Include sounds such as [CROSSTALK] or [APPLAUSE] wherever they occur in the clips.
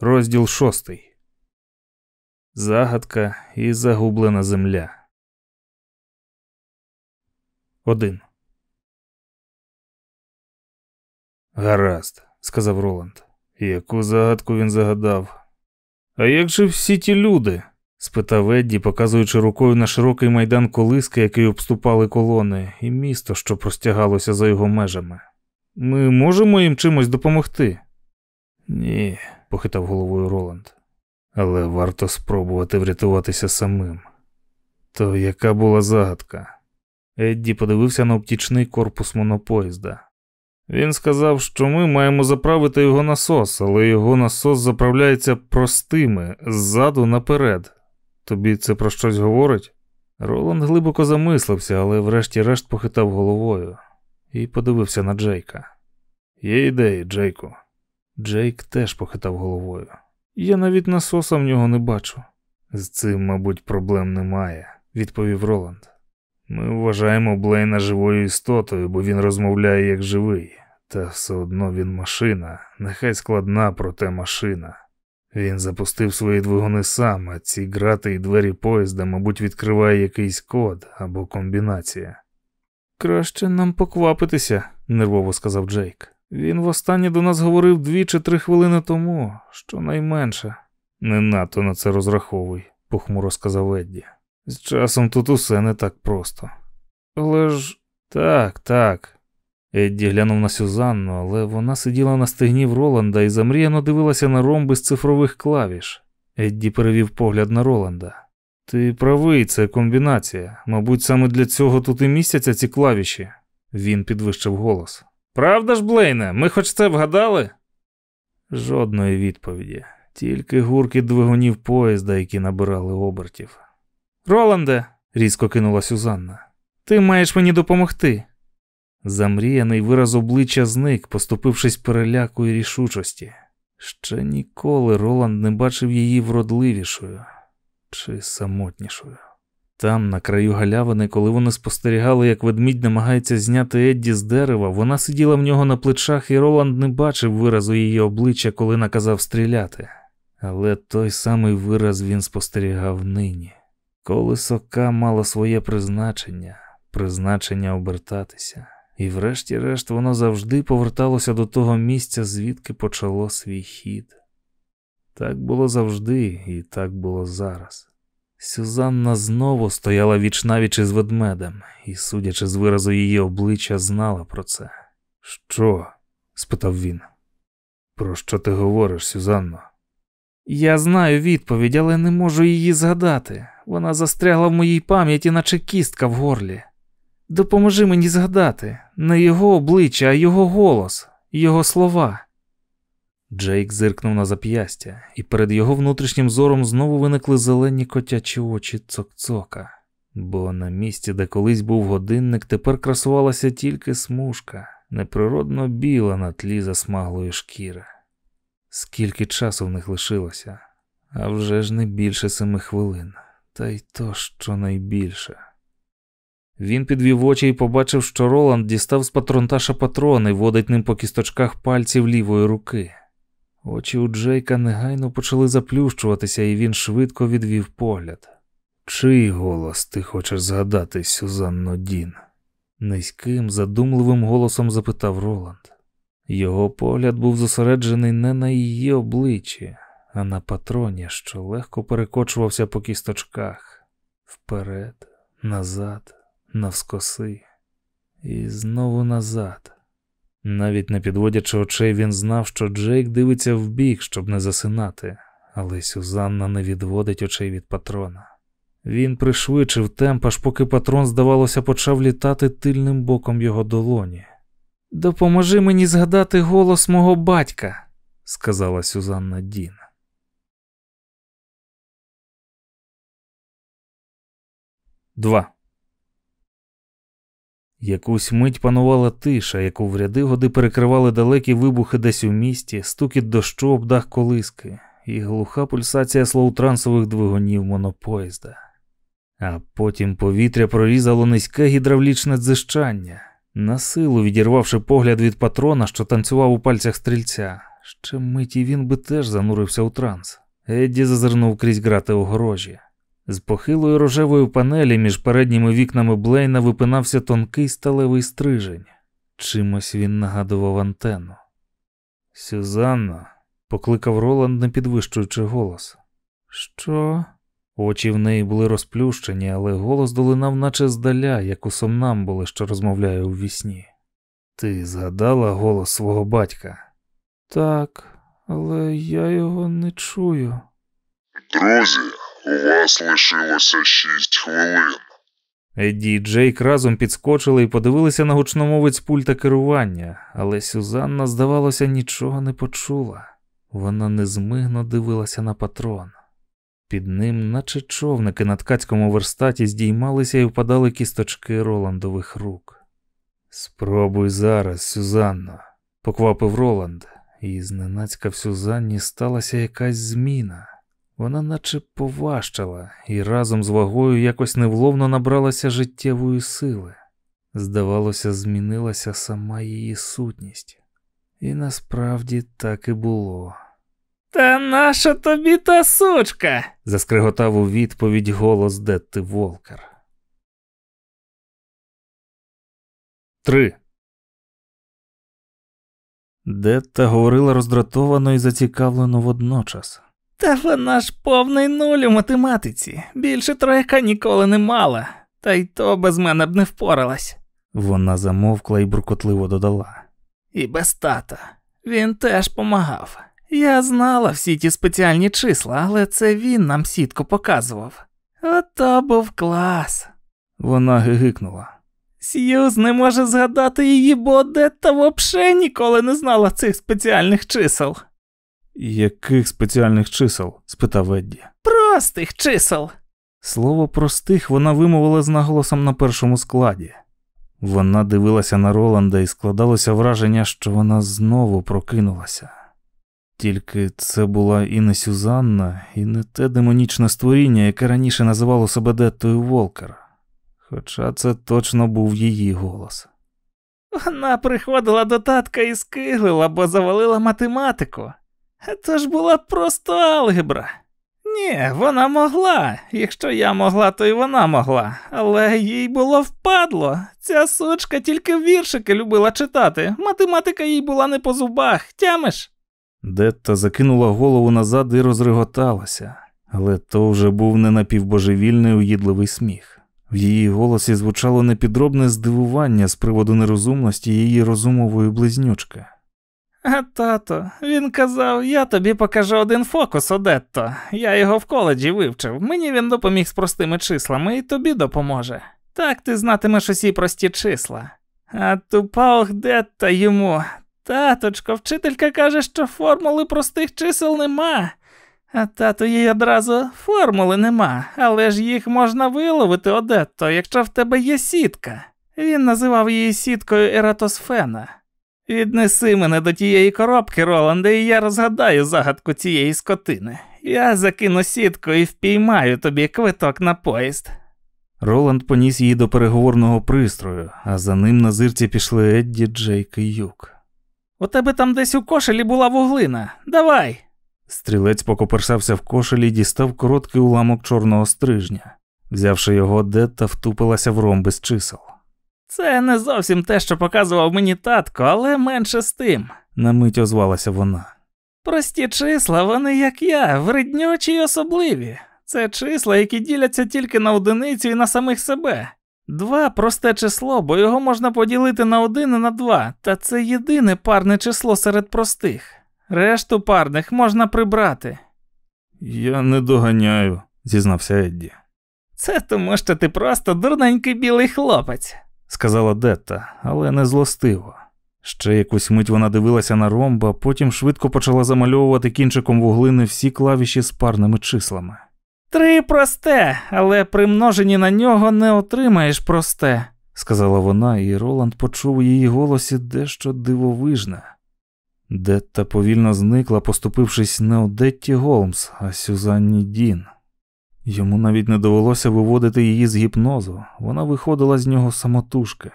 Розділ шостий. Загадка і загублена земля. Один. Гаразд, сказав Роланд. Яку загадку він загадав? А як же всі ті люди? спитав Едді, показуючи рукою на широкий майдан колиски, який обступали колони, і місто, що простягалося за його межами. Ми можемо їм чимось допомогти? Ні, похитав головою Роланд. Але варто спробувати врятуватися самим. То яка була загадка? Едді подивився на обтічний корпус монопоїзда. Він сказав, що ми маємо заправити його насос, але його насос заправляється простими ззаду наперед. Тобі це про щось говорить? Роланд глибоко замислився, але врешті-решт похитав головою і подивився на Джейка. Є ідеї, Джейку. Джейк теж похитав головою. Я навіть насоса в нього не бачу. З цим, мабуть, проблем немає, відповів Роланд. Ми вважаємо Блейна живою істотою, бо він розмовляє як живий, та все одно він машина, нехай складна, проте машина. Він запустив свої двигуни сам, а ці грати і двері поїзда, мабуть, відкриває якийсь код або комбінація. Краще нам поквапитися, нервово сказав Джейк. Він востаннє до нас говорив дві чи три хвилини тому, щонайменше. Не надто на це розраховуй, похмуро сказав Едді. З часом тут усе не так просто. Але ж так, так. Едді глянув на Сюзанну, але вона сиділа на стегні в Роланда і замріяно дивилася на ромби з цифрових клавіш. Едді перевів погляд на Роланда. Ти правий, це комбінація. Мабуть, саме для цього тут і містяться ці клавіші. Він підвищив голос. Правда ж, Блейне, ми хоч це вгадали? Жодної відповіді, тільки гурки двигунів поїзда, які набирали обертів. Роланде, різко кинула Сюзанна, ти маєш мені допомогти. Замріяний вираз обличчя зник, поступившись переляку і рішучості. Ще ніколи Роланд не бачив її вродливішою чи самотнішою. Там, на краю галявини, коли вони спостерігали, як ведмідь намагається зняти Едді з дерева, вона сиділа в нього на плечах, і Роланд не бачив виразу її обличчя, коли наказав стріляти. Але той самий вираз він спостерігав нині. Колесо К мало своє призначення, призначення обертатися, і, врешті-решт, воно завжди поверталося до того місця, звідки почало свій хід. Так було завжди, і так було зараз. Сюзанна знову стояла вічнавіч із ведмедем, і, судячи з виразу її обличчя, знала про це. Що? спитав він. Про що ти говориш, Сюзанно? Я знаю відповідь, але не можу її згадати. Вона застрягла в моїй пам'яті, наче кістка в горлі. Допоможи мені згадати не його обличчя, а його голос, його слова. Джейк зиркнув на зап'ястя, і перед його внутрішнім зором знову виникли зелені котячі очі цок-цока, бо на місці, де колись був годинник, тепер красувалася тільки смужка, неприродно біла на тлі засмаглої шкіри. Скільки часу в них лишилося, а вже ж не більше семи хвилин, та й то що найбільше. Він підвів очі і побачив, що Роланд дістав з патронташа патрони, водить ним по кісточках пальців лівої руки. Очі у Джейка негайно почали заплющуватися, і він швидко відвів погляд. Чий голос ти хочеш згадати, Сюзанно Дін? Низьким, задумливим голосом запитав Роланд. Його погляд був зосереджений не на її обличчі, а на патроні, що легко перекочувався по кісточках вперед, назад, навскоси, і знову назад. Навіть не підводячи очей, він знав, що Джейк дивиться вбік, щоб не засинати, але Сюзанна не відводить очей від патрона. Він пришвидшив темп, аж поки патрон, здавалося, почав літати тильним боком його долоні. Допоможи мені згадати голос мого батька, сказала Сюзанна Дін. Два. Якусь мить панувала тиша, яку в ряди годи перекривали далекі вибухи десь у місті, стукіт дощу об дах колиски і глуха пульсація слоутрансових двигунів монопоїзда. А потім повітря прорізало низьке гідравлічне дзищання, насилу відірвавши погляд від патрона, що танцював у пальцях стрільця, Ще миті він би теж занурився у транс. Едді зазирнув крізь грати огорожі. З похилої рожевої панелі між передніми вікнами Блейна випинався тонкий сталевий стрижень. Чимось він нагадував антенну. Сюзанна, покликав Роланд, не підвищуючи голос. Що? Очі в неї були розплющені, але голос долинав, наче здаля, як у сомнамбули, що розмовляє у вісні. Ти згадала голос свого батька? Так, але я його не чую. Друзі, у вас лишилося шість хвилин. Едді і Джейк разом підскочили і подивилися на гучномовець пульта керування, але Сюзанна, здавалося, нічого не почула. Вона незмигно дивилася на патрон. Під ним, наче човники на ткацькому верстаті, здіймалися і впадали кісточки Роландових рук. Спробуй зараз, Сюзанно, поквапив Роланд, і зненацька в Сюзанні сталася якась зміна. Вона наче поважчала і разом з вагою якось невловно набралася життєвої сили. Здавалося, змінилася сама її сутність. І насправді так і було. Та наша тобі та сучка? заскриготав у відповідь голос Детти Волкер. Три. Детта говорила роздратовано і зацікавлено водночас. Та вона ж повний нуль у математиці. Більше трояка ніколи не мала, та й то без мене б не впоралась. Вона замовкла і буркотливо додала. І без тата. Він теж помагав. Я знала всі ті спеціальні числа, але це він нам сітку показував. Ото був клас. Вона гигикнула. Сьюз не може згадати її, бо Одетта вообще ніколи не знала цих спеціальних чисел. Яких спеціальних чисел? спитав Едді. Простих чисел. Слово простих вона вимовила з наголосом на першому складі. Вона дивилася на Роланда і складалося враження, що вона знову прокинулася. Тільки це була і не Сюзанна, і не те демонічне створіння, яке раніше називало себе Деттою Волкер. Хоча це точно був її голос. Вона приходила до татка і скиглила, бо завалила математику. Це ж була просто алгебра. Ні, вона могла. Якщо я могла, то й вона могла. Але їй було впадло. Ця сучка тільки віршики любила читати. Математика їй була не по зубах, тямиш? Детта закинула голову назад і розреготалася, але то вже був не напівбожевільний уїдливий сміх. В її голосі звучало непідробне здивування з приводу нерозумності її розумової близнючки. А тато, він казав, я тобі покажу один фокус, Одетто. Я його в коледжі вивчив. Мені він допоміг з простими числами і тобі допоможе. Так ти знатимеш усі прості числа. А тупа Охдетта йому. Таточко, вчителька каже, що формули простих чисел нема. А тато їй одразу формули нема, але ж їх можна виловити, Одетто, якщо в тебе є сітка. Він називав її сіткою Ератосфена. Віднеси мене до тієї коробки, Роланде, і я розгадаю загадку цієї скотини. Я закину сітку і впіймаю тобі квиток на поїзд. Роланд поніс її до переговорного пристрою, а за ним на зирці пішли Едді, Джейк і Юк. У тебе там десь у кошелі була вуглина. Давай. Стрілець покоперсався в кошелі і дістав короткий уламок чорного стрижня. Взявши його, Детта втупилася в ромби з чисел. Це не зовсім те, що показував мені татко, але менше з тим. На мить озвалася вона. Прості числа, вони як я, вреднючі й особливі. Це числа, які діляться тільки на одиницю і на самих себе. Два просте число, бо його можна поділити на один і на два, та це єдине парне число серед простих. Решту парних можна прибрати. Я не доганяю, зізнався Едді. Це тому, що ти просто дурненький білий хлопець, сказала Детта, але не злостиво. Ще якусь мить вона дивилася на ромба, потім швидко почала замальовувати кінчиком вуглини всі клавіші з парними числами. Три просте, але при множенні на нього не отримаєш просте, сказала вона, і Роланд почув у її голосі дещо дивовижне. Детта повільно зникла, поступившись не Одетті Голмс, а Сюзанні Дін. Йому навіть не довелося виводити її з гіпнозу, вона виходила з нього самотужки.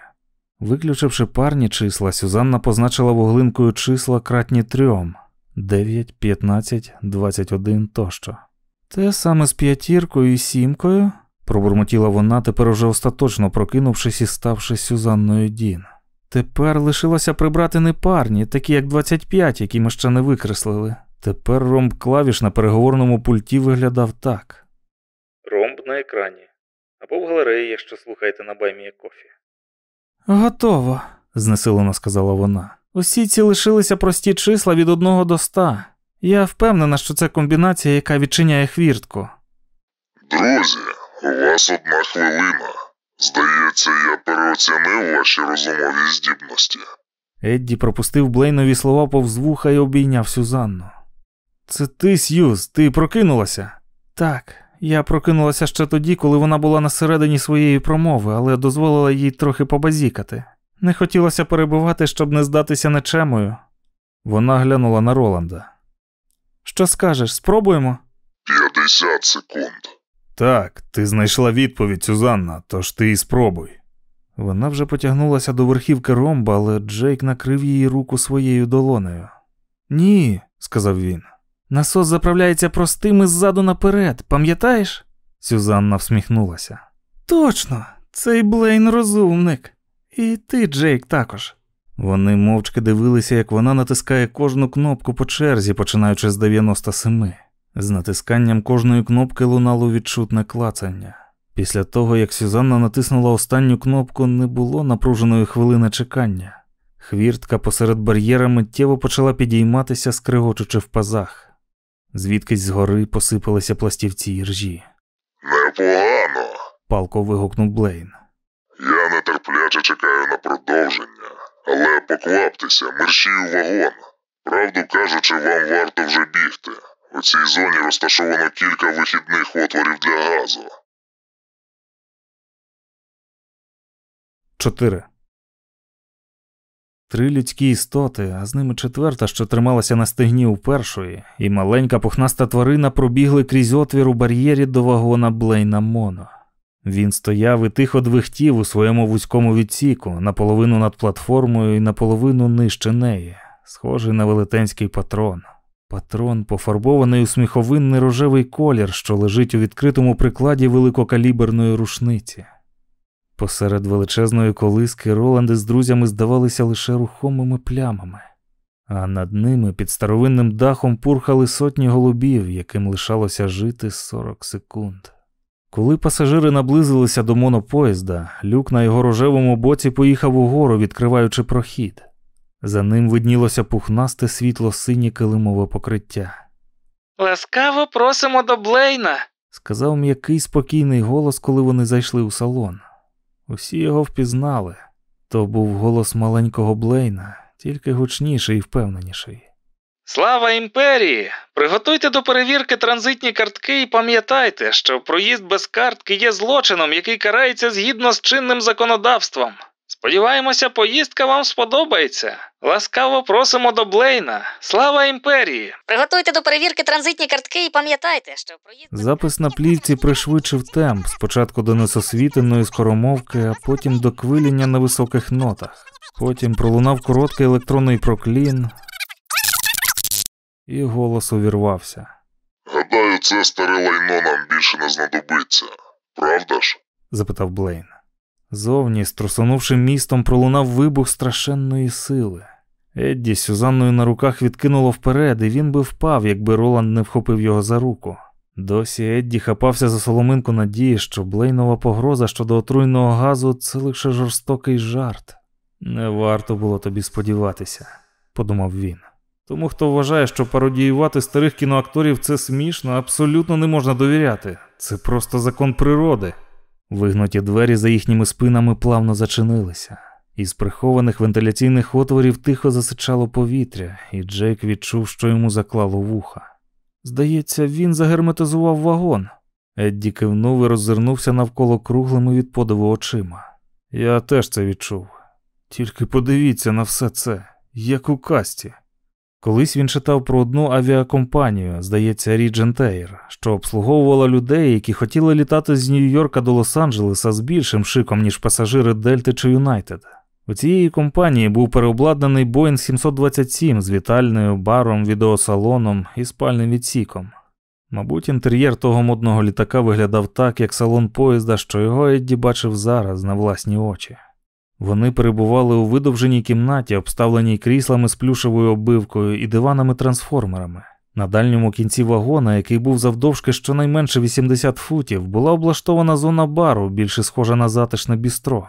Виключивши парні числа, Сюзанна позначила вуглинкою числа кратні трьом. 9, 15, 21 тощо. Те саме з п'ятіркою і сімкою, пробурмотіла вона, тепер уже остаточно прокинувшись і ставши Сюзанною Дін. Тепер лишилося прибрати непарні, такі як 25, які ми ще не викреслили. Тепер ромб клавіш на переговорному пульті виглядав так. На екрані. Або в галереї, якщо слухаєте на баймі кофі. Готово, знесилено сказала вона. Усі ці лишилися прості числа від 1 до 100. Я впевнена, що це комбінація, яка відчиняє хвіртку. Друзі, у вас одна хвилина. Здається, я переоцінив ваші розумові здібності. Едді пропустив Блейнові слова повз вуха і обійняв Сюзанну. Це ти, Сьюз, ти прокинулася? Так, я прокинулася ще тоді, коли вона була на середині своєї промови, але дозволила їй трохи побазікати. Не хотілося перебувати, щоб не здатися нечемою. Вона глянула на Роланда. Що скажеш, спробуємо? 50 секунд. Так, ти знайшла відповідь, Сюзанна, тож ти і спробуй. Вона вже потягнулася до верхівки ромба, але Джейк накрив її руку своєю долонею. Ні, сказав він. Насос заправляється простим іззаду наперед, пам'ятаєш? Сюзанна всміхнулася. Точно, цей Блейн розумник. І ти, Джейк, також. Вони мовчки дивилися, як вона натискає кожну кнопку по черзі, починаючи з 97. З натисканням кожної кнопки лунало відчутне клацання. Після того, як Сюзанна натиснула останню кнопку, не було напруженої хвилини чекання. Хвіртка посеред бар'єра миттєво почала підійматися, скригочучи в пазах. Звідкись згори посипалися пластівці і ржі. Непогано. палко вигукнув Блейн. Я нетерпляче чекаю на продовження, але покваптеся, мерщій у вагон. Правду кажучи, вам варто вже бігти. У цій зоні розташовано кілька вихідних отворів для газу. 4. Три людські істоти, а з ними четверта, що трималася на стегні у першої, і маленька пухнаста тварина пробігли крізь отвір у бар'єрі до вагона Блейна Моно. Він стояв і тихо двихтів у своєму вузькому відсіку, наполовину над платформою і наполовину нижче неї, схожий на велетенський патрон. Патрон, пофарбований у сміховинний рожевий колір, що лежить у відкритому прикладі великокаліберної рушниці. Посеред величезної колиски Роланди з друзями здавалися лише рухомими плямами, а над ними під старовинним дахом пурхали сотні голубів, яким лишалося жити 40 секунд. Коли пасажири наблизилися до монопоїзда, люк на його рожевому боці поїхав угору, відкриваючи прохід. За ним виднілося пухнасте світло синє килимове покриття. Ласкаво просимо до Блейна, сказав м'який спокійний голос, коли вони зайшли у салон. Усі його впізнали. То був голос маленького Блейна, тільки гучніший і впевненіший. Слава імперії! Приготуйте до перевірки транзитні картки і пам'ятайте, що проїзд без картки є злочином, який карається згідно з чинним законодавством. Сподіваємося, поїздка вам сподобається. Ласкаво просимо до Блейна. Слава імперії! Приготуйте до перевірки транзитні картки і пам'ятайте, що проїзд... Запис на плівці пришвидшив темп, спочатку до несосвітленої скоромовки, а потім до квиління на високих нотах. Потім пролунав короткий електронний проклін, і голос увірвався. Гадаю, це старе лайно нам більше не знадобиться, правда ж? запитав Блейн. Зовні, струсонувши містом, пролунав вибух страшенної сили. Едді Сюзанною на руках відкинуло вперед, і він би впав, якби Роланд не вхопив його за руку. Досі Едді хапався за соломинку надії, що Блейнова погроза щодо отруйного газу це лише жорстокий жарт. Не варто було тобі сподіватися, подумав він. Тому хто вважає, що пародіювати старих кіноакторів це смішно, абсолютно не можна довіряти. Це просто закон природи. Вигнуті двері за їхніми спинами плавно зачинилися. Із прихованих вентиляційних отворів тихо засичало повітря, і Джейк відчув, що йому заклало вуха. Здається, він загерметизував вагон. Едді кивнув і роззирнувся навколо круглими від подиву очима. Я теж це відчув. Тільки подивіться на все це, як у касті. Колись він читав про одну авіакомпанію, здається, Regent Air, що обслуговувала людей, які хотіли літати з Нью-Йорка до Лос-Анджелеса з більшим шиком, ніж пасажири Дельти чи Юнайтед. У цієї компанії був переобладнаний Boeing 727 з вітальною, баром, відеосалоном і спальним відсіком. Мабуть, інтер'єр того модного літака виглядав так, як салон поїзда, що його Едді бачив зараз на власні очі. Вони перебували у видовженій кімнаті, обставленій кріслами з плюшевою оббивкою і диванами-трансформерами. На дальньому кінці вагона, який був завдовжки щонайменше 80 футів, була облаштована зона бару, більше схожа на затишне бістро.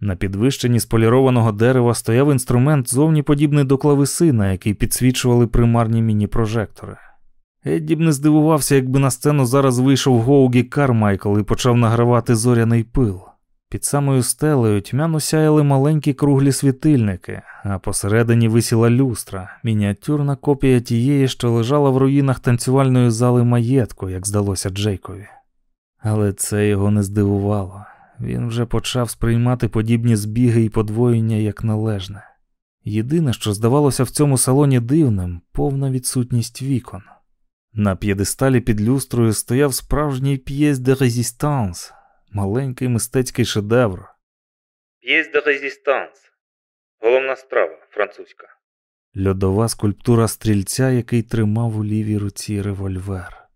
На підвищенні з полірованого дерева стояв інструмент, зовні подібний до клавесина, який підсвічували примарні міні-прожектори. Едді б не здивувався, якби на сцену зараз вийшов Гоугі Кармайкл і почав награвати зоряний пил. Під самою стелею тьмяно сяяли маленькі круглі світильники, а посередині висіла люстра, мініатюрна копія тієї, що лежала в руїнах танцювальної зали маєтку, як здалося Джейкові. Але це його не здивувало. Він вже почав сприймати подібні збіги і подвоєння як належне. Єдине, що здавалося в цьому салоні дивним, повна відсутність вікон. На п'єдесталі під люстрою стояв справжній pièce de résistance, маленький мистецький шедевр. Pièce de résistance. Головна страва французька. Льодова скульптура стрільця, який тримав у лівій руці револьвер.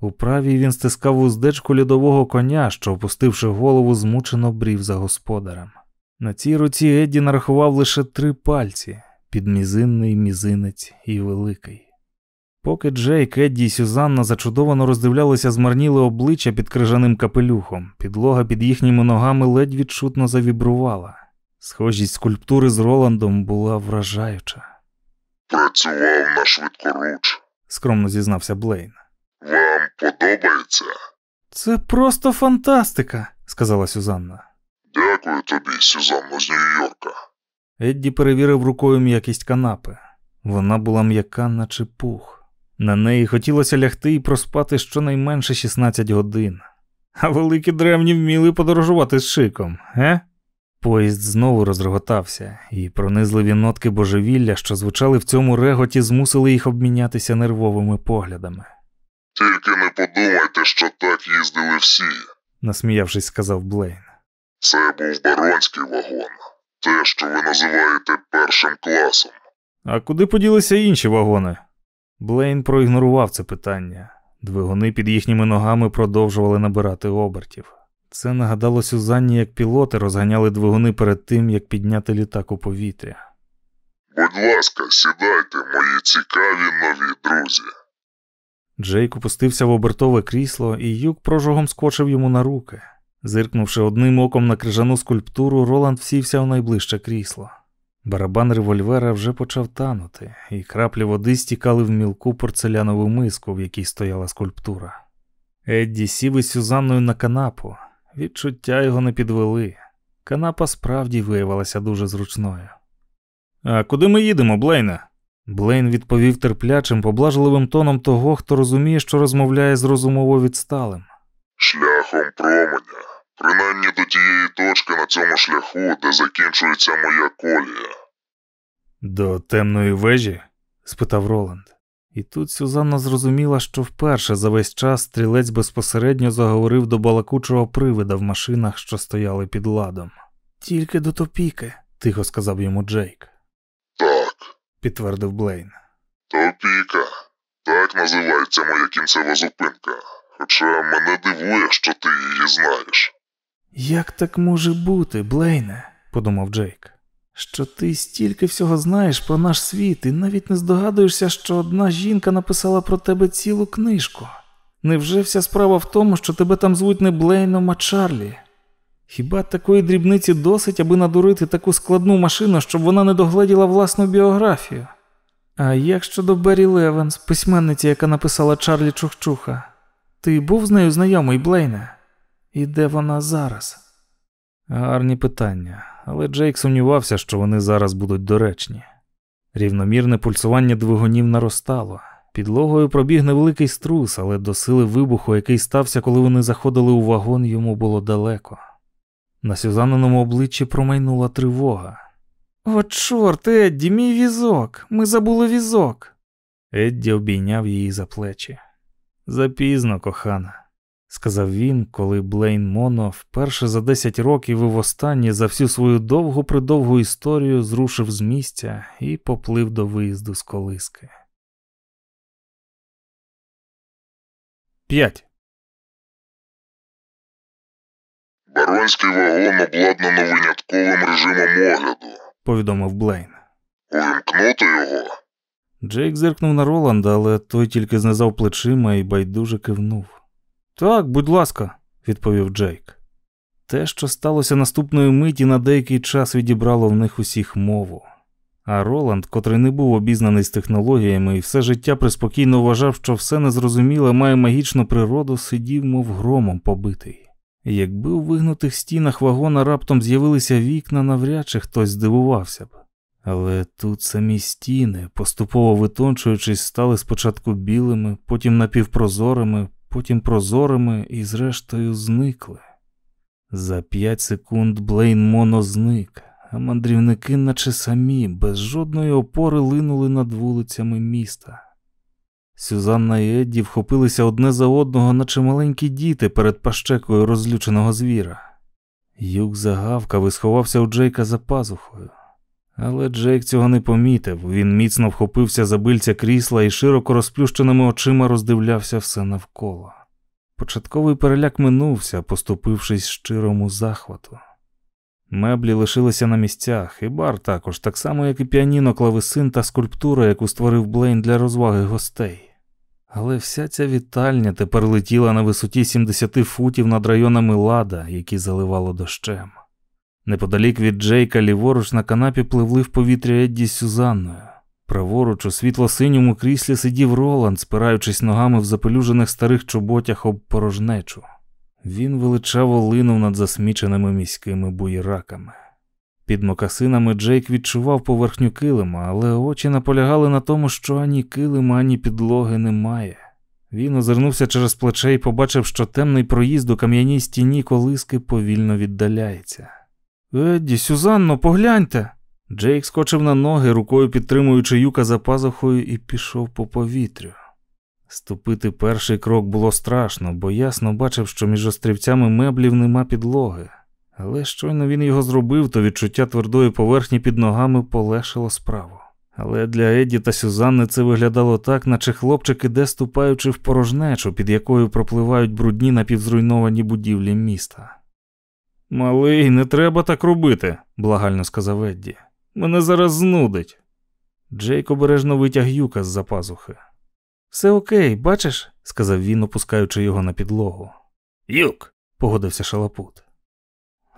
У правій він стискав уздечку льодового коня, що, опустивши голову, змучено брів за господарем. На цій руці Едді нарахував лише три пальці підмізинний, мізинець і великий. Поки Джейк, Едді і Сюзанна зачудовано роздивлялися змарніли обличчя під крижаним капелюхом, підлога під їхніми ногами ледь відчутно завібрувала. Схожість скульптури з Роландом була вражаюча. Працював на швидкоруч. скромно зізнався Блейн. Вам подобається? Це просто фантастика, сказала Сюзанна. Дякую тобі, Сюзанно з Нью-Йорка. Едді перевірив рукою м'якість канапи. Вона була м'яка, наче пух. На неї хотілося лягти і проспати щонайменше 16 годин. А великі древні вміли подорожувати з шиком, ге? Поїзд знову розреготався, і пронизливі нотки божевілля, що звучали в цьому реготі, змусили їх обмінятися нервовими поглядами. Тільки не подумайте, що так їздили всі. насміявшись, сказав Блейн. Це був баронський вагон. Те, що ви називаєте першим класом. А куди поділися інші вагони? Блейн проігнорував це питання. Двигуни під їхніми ногами продовжували набирати обертів. Це нагадало Сюзанні, як пілоти розганяли двигуни перед тим, як підняти літак у повітря. Будь ласка, сідайте, мої цікаві нові друзі. Джейк опустився в обертове крісло, і юк прожогом скочив йому на руки. Зиркнувши одним оком на крижану скульптуру, Роланд всівся в найближче крісло. Барабан револьвера вже почав танути, і краплі води стікали в мілку порцелянову миску, в якій стояла скульптура. Едді сів із Сюзанною на канапу. Відчуття його не підвели. Канапа справді виявилася дуже зручною. А куди ми їдемо, Блейне? Блейн відповів терплячим, поблажливим тоном того, хто розуміє, що розмовляє з розумово відсталим. Шляхом променя. Принаймні до тієї точки на цьому шляху, де закінчується моя колія. До темної вежі? спитав Роланд. І тут Сюзанна зрозуміла, що вперше за весь час стрілець безпосередньо заговорив до балакучого привида в машинах, що стояли під ладом. Тільки до топіки, тихо сказав йому Джейк, Так, підтвердив Блейн. Топіка. Так називається моя кінцева зупинка. Хоча мене дивує, що ти її знаєш. Як так може бути, Блейне? подумав Джейк. Що ти стільки всього знаєш про наш світ і навіть не здогадуєшся, що одна жінка написала про тебе цілу книжку. Невже вся справа в тому, що тебе там звуть не Блейном, а Чарлі? Хіба такої дрібниці досить, аби надурити таку складну машину, щоб вона не догледіла власну біографію? А як щодо Беррі Левенс, письменниці, яка написала Чарлі Чухчуха? Ти був з нею знайомий, Блейне? І де вона зараз? Гарні питання, але Джейк сумнівався, що вони зараз будуть доречні. Рівномірне пульсування двигунів наростало. Підлогою пробіг невеликий струс, але до сили вибуху, який стався, коли вони заходили у вагон, йому було далеко. На Сюзаниному обличчі промайнула тривога. О, чорт, Едді, мій візок! Ми забули візок. Едді обійняв її за плечі. Запізно, кохана. Сказав він, коли Блейн Моно вперше за 10 років і востаннє за всю свою довгу придовгу історію зрушив з місця і поплив до виїзду з колиски. 5. Баронський вагон обладнано винятковим режимом огляду. повідомив Блейн. Увімкнути його. Джейк зиркнув на Роланда, але той тільки знизав плечима і байдуже кивнув. Так, будь ласка, відповів Джейк. Те, що сталося наступної миті, на деякий час відібрало в них усіх мову. А Роланд, котрий не був обізнаний з технологіями і все життя приспокійно вважав, що все незрозуміле має магічну природу, сидів, мов громом побитий. Якби у вигнутих стінах вагона раптом з'явилися вікна, навряд чи хтось здивувався б. Але тут самі стіни, поступово витончуючись, стали спочатку білими, потім напівпрозорими, потім прозорими і, зрештою, зникли. За п'ять секунд Блейн Моно зник, а мандрівники, наче самі, без жодної опори линули над вулицями міста. Сюзанна і Едді вхопилися одне за одного, наче маленькі діти перед пащекою розлюченого звіра. Юк загавкав і сховався у Джейка за пазухою. Але Джейк цього не помітив. Він міцно вхопився за бильця крісла і широко розплющеними очима роздивлявся все навколо. Початковий переляк минувся, поступившись щирому захвату. Меблі лишилися на місцях, і бар також, так само, як і піаніно, клавесин та скульптура, яку створив Блейн для розваги гостей. Але вся ця вітальня тепер летіла на висоті 70 футів над районами лада, які заливало дощем. Неподалік від Джейка ліворуч на канапі пливли в повітря Едді з Сюзанною. Праворуч у світло-синьому кріслі сидів Роланд, спираючись ногами в запелюжених старих чоботях об порожнечу. Він величаво линув над засміченими міськими буєраками. Під мокасинами Джейк відчував поверхню килима, але очі наполягали на тому, що ані килима, ані підлоги немає. Він озирнувся через плече і побачив, що темний проїзд у кам'яній стіні колиски повільно віддаляється. Едді, Сюзанно, погляньте. Джейк скочив на ноги, рукою підтримуючи юка за пазухою, і пішов по повітрю. Ступити перший крок було страшно, бо ясно бачив, що між острівцями меблів нема підлоги. Але щойно він його зробив, то відчуття твердої поверхні під ногами полегшило справу. Але для Едді та Сюзанни це виглядало так, наче хлопчик іде ступаючи в порожнечу, під якою пропливають брудні напівзруйновані будівлі міста. Малий, не треба так робити, благально сказав Едді. Мене зараз знудить. Джейк обережно витяг юка з за пазухи. Все окей, бачиш, сказав він, опускаючи його на підлогу. Юк, погодився шалапут.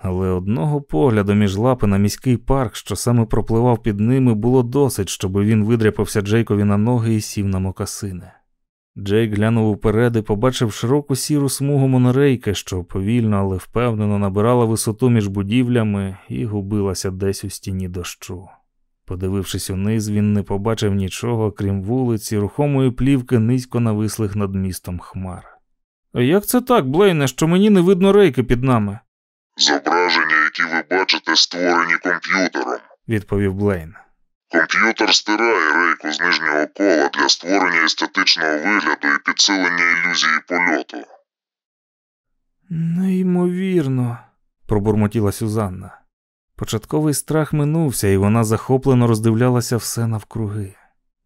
Але одного погляду між лапи на міський парк, що саме пропливав під ними, було досить, щоби він видряпався Джейкові на ноги і сів на мокасини. Джейк глянув уперед і побачив широку сіру смугу монорейки, що повільно, але впевнено набирала висоту між будівлями і губилася десь у стіні дощу. Подивившись униз, він не побачив нічого, крім вулиці, рухомої плівки низько навислих над містом хмар. Як це так, Блейне, що мені не видно рейки під нами? Зображення, які ви бачите, створені комп'ютером. відповів Блейн. Комп'ютер стирає рейку з нижнього кола для створення естетичного вигляду і підсилення ілюзії польоту. Неймовірно, пробурмотіла Сюзанна. Початковий страх минувся, і вона захоплено роздивлялася все навкруги.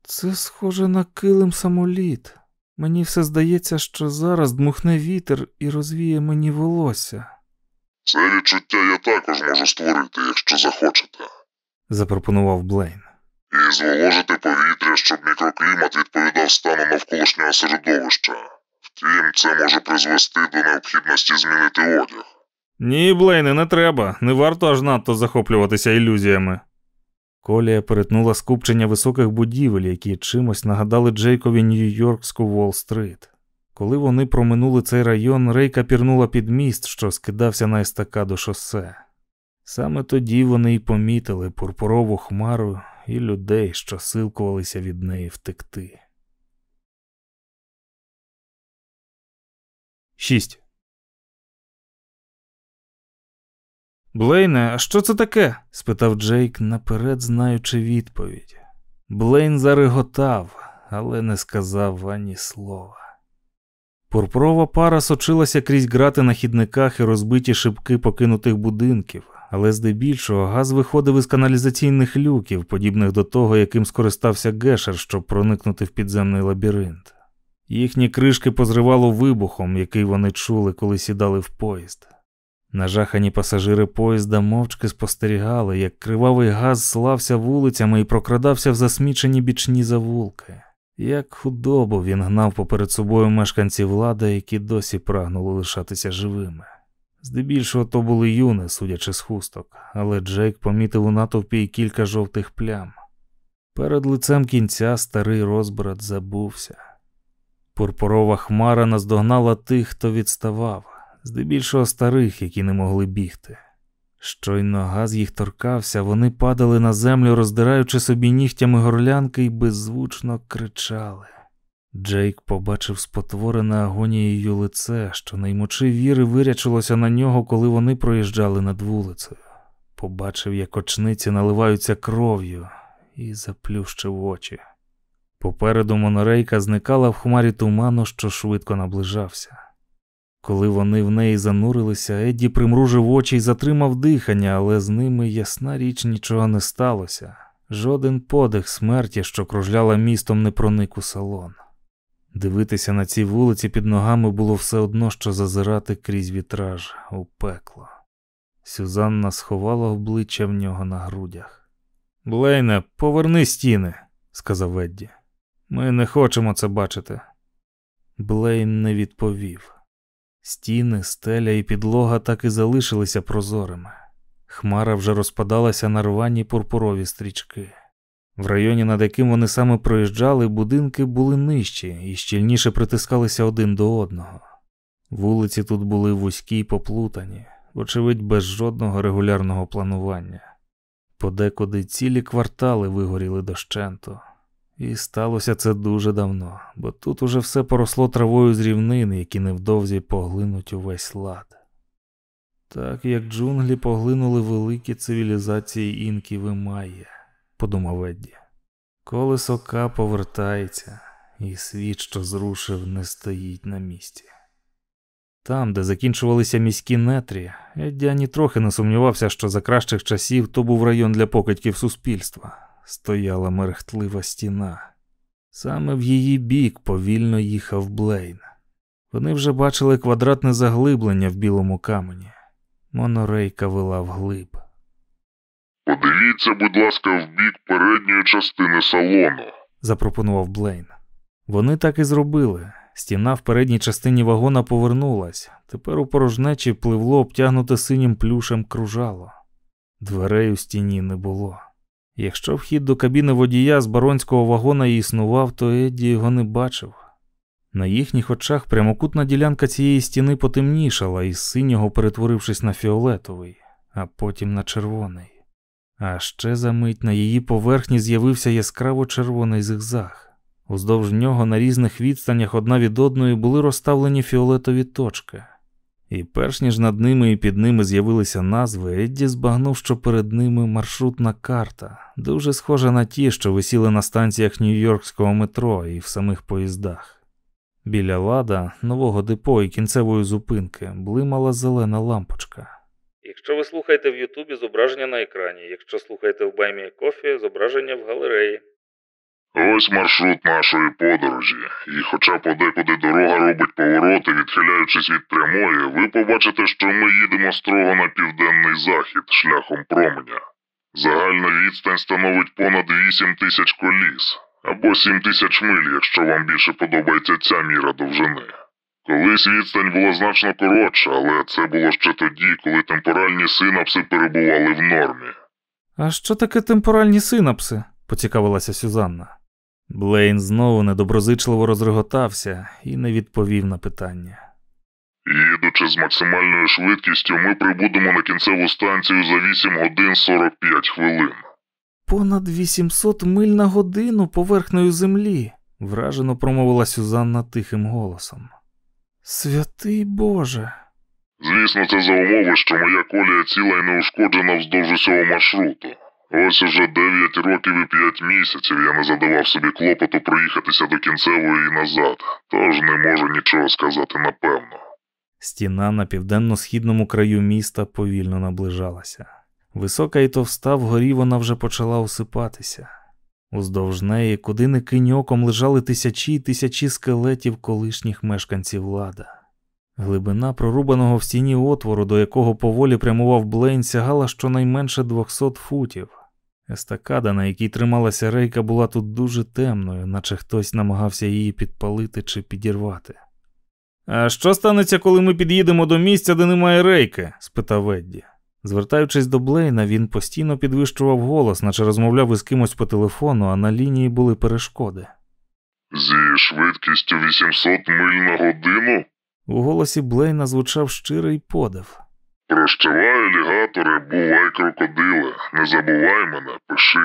Це схоже на килим самоліт. Мені все здається, що зараз дмухне вітер і розвіє мені волосся, Це відчуття я також можу створити, якщо захочете. запропонував Блейн. І зволожити повітря, щоб мікроклімат відповідав стану навколишнього середовища. Втім, це може призвести до необхідності змінити одяг. Ні, Блейне, не треба. Не варто аж надто захоплюватися ілюзіями. Колія перетнула скупчення високих будівель, які чимось нагадали Джейкові Нью-Йоркську Уолл-стрит. Коли вони проминули цей район, рейка пірнула під міст, що скидався на естакаду шосе. Саме тоді вони й помітили пурпурову хмару і людей, що силкувалися від неї втекти. 6. Блейне, а що це таке? спитав Джейк, наперед знаючи відповідь. Блейн зареготав, але не сказав ані слова. Пурпурова пара сочилася крізь грати на хідниках і розбиті шибки покинутих будинків, але здебільшого газ виходив із каналізаційних люків, подібних до того, яким скористався Гешер, щоб проникнути в підземний лабіринт. Їхні кришки позривало вибухом, який вони чули, коли сідали в поїзд. Нажахані пасажири поїзда мовчки спостерігали, як кривавий газ слався вулицями і прокрадався в засмічені бічні завулки. Як худобу він гнав поперед собою мешканців влади, які досі прагнули лишатися живими. Здебільшого то були юни, судячи з хусток, але Джейк помітив у натовпі й кілька жовтих плям. Перед лицем кінця старий розбрат забувся. Пурпурова хмара наздогнала тих, хто відставав, здебільшого старих, які не могли бігти. Щойно газ їх торкався, вони падали на землю, роздираючи собі нігтями горлянки і беззвучно кричали. Джейк побачив спотворене агонією лице, що наймочи віри вирячилося на нього, коли вони проїжджали над вулицею. Побачив, як очниці наливаються кров'ю, і заплющив очі. Попереду монорейка зникала в хмарі туману, що швидко наближався. Коли вони в неї занурилися, Едді примружив очі і затримав дихання, але з ними ясна річ нічого не сталося. Жоден подих смерті, що кружляла містом, не проник у салон. Дивитися на ці вулиці під ногами було все одно, що зазирати крізь вітраж у пекло. Сюзанна сховала обличчя в нього на грудях. Блейне, поверни стіни, сказав Едді. Ми не хочемо це бачити. Блейн не відповів. Стіни, стеля і підлога так і залишилися прозорими. Хмара вже розпадалася на рвані пурпурові стрічки. В районі, над яким вони саме проїжджали, будинки були нижчі і щільніше притискалися один до одного. Вулиці тут були вузькі й поплутані, вочевидь, без жодного регулярного планування. Подекуди цілі квартали вигоріли дощенту. І сталося це дуже давно, бо тут уже все поросло травою з рівнини, які невдовзі поглинуть увесь лад. Так як джунглі поглинули великі цивілізації інків і майя, подумав Едді. Колесо Ка повертається, і світ, що зрушив, не стоїть на місці. Там, де закінчувалися міські нетрі, Едді ані трохи не сумнівався, що за кращих часів то був район для покидьків суспільства стояла мерехтлива стіна. Саме в її бік повільно їхав Блейн. Вони вже бачили квадратне заглиблення в білому камені. Монорейка вела вглиб. Подивіться, будь ласка, в бік передньої частини салону. запропонував Блейн. Вони так і зробили. Стіна в передній частині вагона повернулась. Тепер у порожнечі пливло обтягнуте синім плюшем кружало. Дверей у стіні не було. Якщо вхід до кабіни водія з баронського вагона і існував, то Едді його не бачив. На їхніх очах прямокутна ділянка цієї стіни потемнішала, із синього перетворившись на фіолетовий, а потім на червоний. А ще за мить на її поверхні з'явився яскраво червоний зигзаг. Уздовж нього на різних відстанях одна від одної були розставлені фіолетові точки. І перш ніж над ними і під ними з'явилися назви, Едді збагнув, що перед ними маршрутна карта, дуже схожа на ті, що висіли на станціях Нью-Йоркського метро і в самих поїздах. Біля лада, нового депо і кінцевої зупинки блимала зелена лампочка. Якщо ви слухаєте в Ютубі, зображення на екрані. Якщо слухаєте в Баймі Кофі, зображення в галереї. Ось маршрут нашої подорожі, і хоча подекуди дорога робить повороти, відхиляючись від прямої, ви побачите, що ми їдемо строго на південний захід шляхом променя. Загальна відстань становить понад 8 тисяч коліс, або 7 тисяч миль, якщо вам більше подобається ця міра довжини. Колись відстань була значно коротша, але це було ще тоді, коли темпоральні синапси перебували в нормі. А що таке темпоральні синапси? поцікавилася Сюзанна. Блейн знову недоброзичливо розреготався і не відповів на питання. Їдучи з максимальною швидкістю, ми прибудемо на кінцеву станцію за 8 годин 45 хвилин. Понад 800 миль на годину поверхнею землі, вражено промовила Сюзанна тихим голосом. Святий Боже. Звісно, це за умови, що моя колія ціла і неушкоджена вздовж усього маршруту. Ось уже 9 років і 5 місяців я не задавав собі клопоту проїхатися до кінцевої і назад, тож не можу нічого сказати напевно. Стіна на південно-східному краю міста повільно наближалася. Висока і товста вгорі вона вже почала осипатися. Уздовж неї, куди не кинь оком, лежали тисячі й тисячі скелетів колишніх мешканців лада. Глибина прорубаного в стіні отвору, до якого поволі прямував Блейн, сягала щонайменше 200 футів. Естакада, на якій трималася рейка, була тут дуже темною, наче хтось намагався її підпалити чи підірвати. А що станеться, коли ми під'їдемо до місця, де немає рейки? спитав Едді. Звертаючись до Блейна, він постійно підвищував голос, наче розмовляв із кимось по телефону, а на лінії були перешкоди. Зі швидкістю 800 миль на годину? У голосі Блейна звучав щирий подив. Прощавай, алігатори, бувай крокодиле, не забувай мене, пиши.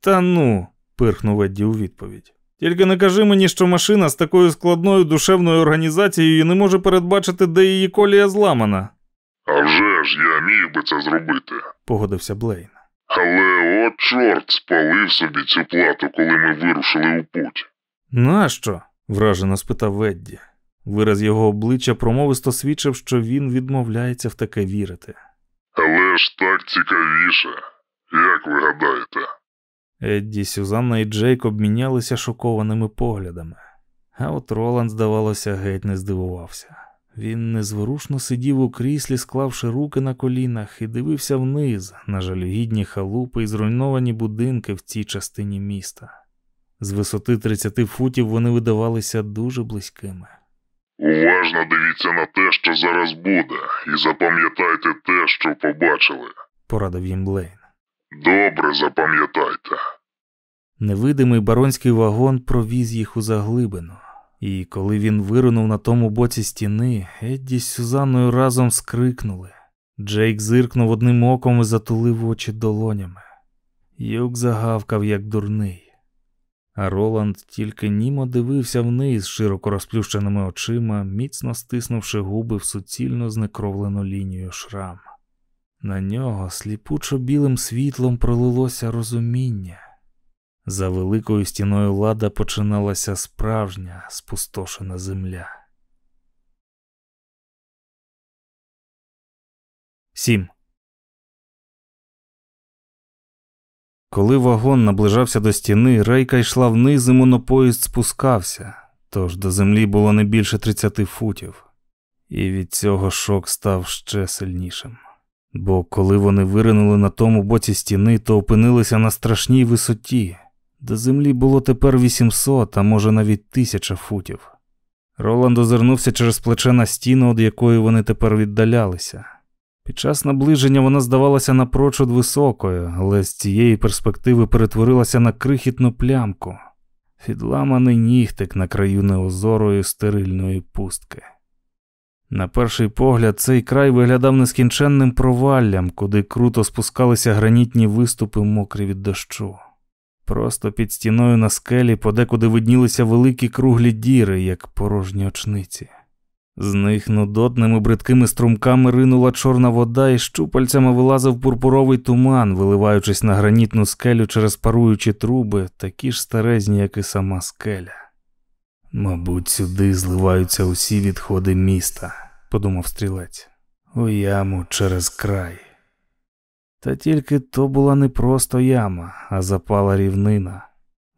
Та ну, пирхнув Едді у відповідь. Тільки не кажи мені, що машина з такою складною душевною організацією не може передбачити, де її колія зламана, А вже ж я міг би це зробити. погодився Блейн. Але от чорт спалив собі цю плату, коли ми вирушили у путь. Нащо? вражено спитав Ведді. Вираз його обличчя промовисто свідчив, що він відмовляється в таке вірити. Але ж так цікавіше. Як ви гадаєте? Едді, Сюзанна і Джейк обмінялися шокованими поглядами. А от Роланд, здавалося, геть не здивувався. Він незворушно сидів у кріслі, склавши руки на колінах, і дивився вниз на жалюгідні халупи і зруйновані будинки в цій частині міста. З висоти 30 футів вони видавалися дуже близькими. Уважно дивіться на те, що зараз буде, і запам'ятайте те, що побачили. Порадив їм Блейн. Добре запам'ятайте. Невидимий баронський вагон провіз їх у заглибину, і коли він виринув на тому боці стіни, Едді з Сюзанною разом скрикнули. Джейк зиркнув одним оком і затулив очі долонями. Юк загавкав, як дурний. А Роланд тільки німо дивився вниз широко розплющеними очима, міцно стиснувши губи в суцільно знекровлену лінію шрам. На нього сліпучо білим світлом пролилося розуміння. За великою стіною лада починалася справжня спустошена земля. 7. Коли вагон наближався до стіни, рейка йшла вниз і монопоїзд спускався, тож до землі було не більше 30 футів, і від цього шок став ще сильнішим. Бо коли вони виринули на тому боці стіни, то опинилися на страшній висоті. До землі було тепер 800, а може навіть 1000 футів. Роланд озирнувся через плече на стіну, від якої вони тепер віддалялися. Під час наближення вона здавалася напрочуд високою, але з цієї перспективи перетворилася на крихітну плямку, відламаний нігтик на краю неозорої стерильної пустки. На перший погляд, цей край виглядав нескінченним проваллям, куди круто спускалися гранітні виступи, мокрі від дощу. Просто під стіною на скелі подекуди виднілися великі круглі діри, як порожні очниці. З них нудотними бридкими струмками ринула чорна вода і щупальцями вилазив пурпуровий туман, виливаючись на гранітну скелю через паруючі труби, такі ж старезні, як і сама скеля. Мабуть, сюди зливаються усі відходи міста, подумав стрілець, у яму через край. Та тільки то була не просто яма, а запала рівнина.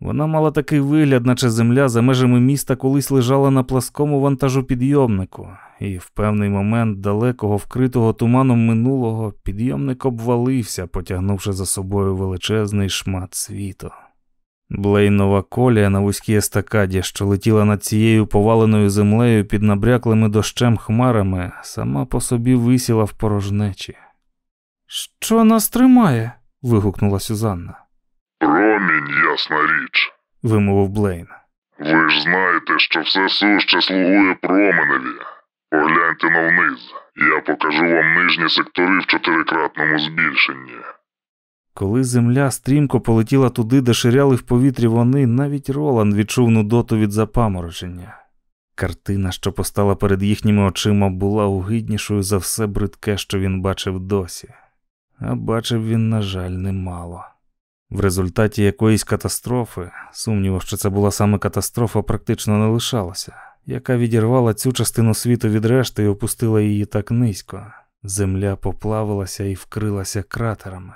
Вона мала такий вигляд, наче земля за межами міста колись лежала на пласкому вантажопідйомнику, і в певний момент далекого вкритого туманом минулого підйомник обвалився, потягнувши за собою величезний шмат світу. Блейнова колія на вузькій естакаді, що летіла над цією поваленою землею під набряклими дощем хмарами, сама по собі висіла в порожнечі. Що нас тримає? вигукнула Сюзанна. Промінь, ясна річ. вимовив Блейн. Ви ж знаєте, що все суще слугує променеві. Погляньте на вниз. Я покажу вам нижні сектори в чотирикратному збільшенні. Коли земля стрімко полетіла туди, де ширяли в повітрі вони, навіть Роланд відчув нудоту від запаморочення. Картина, що постала перед їхніми очима, була угиднішою за все бридке, що він бачив досі. А бачив він, на жаль, немало. В результаті якоїсь катастрофи, сумніву, що це була саме катастрофа, практично не лишалося, яка відірвала цю частину світу від решти і опустила її так низько. Земля поплавилася і вкрилася кратерами.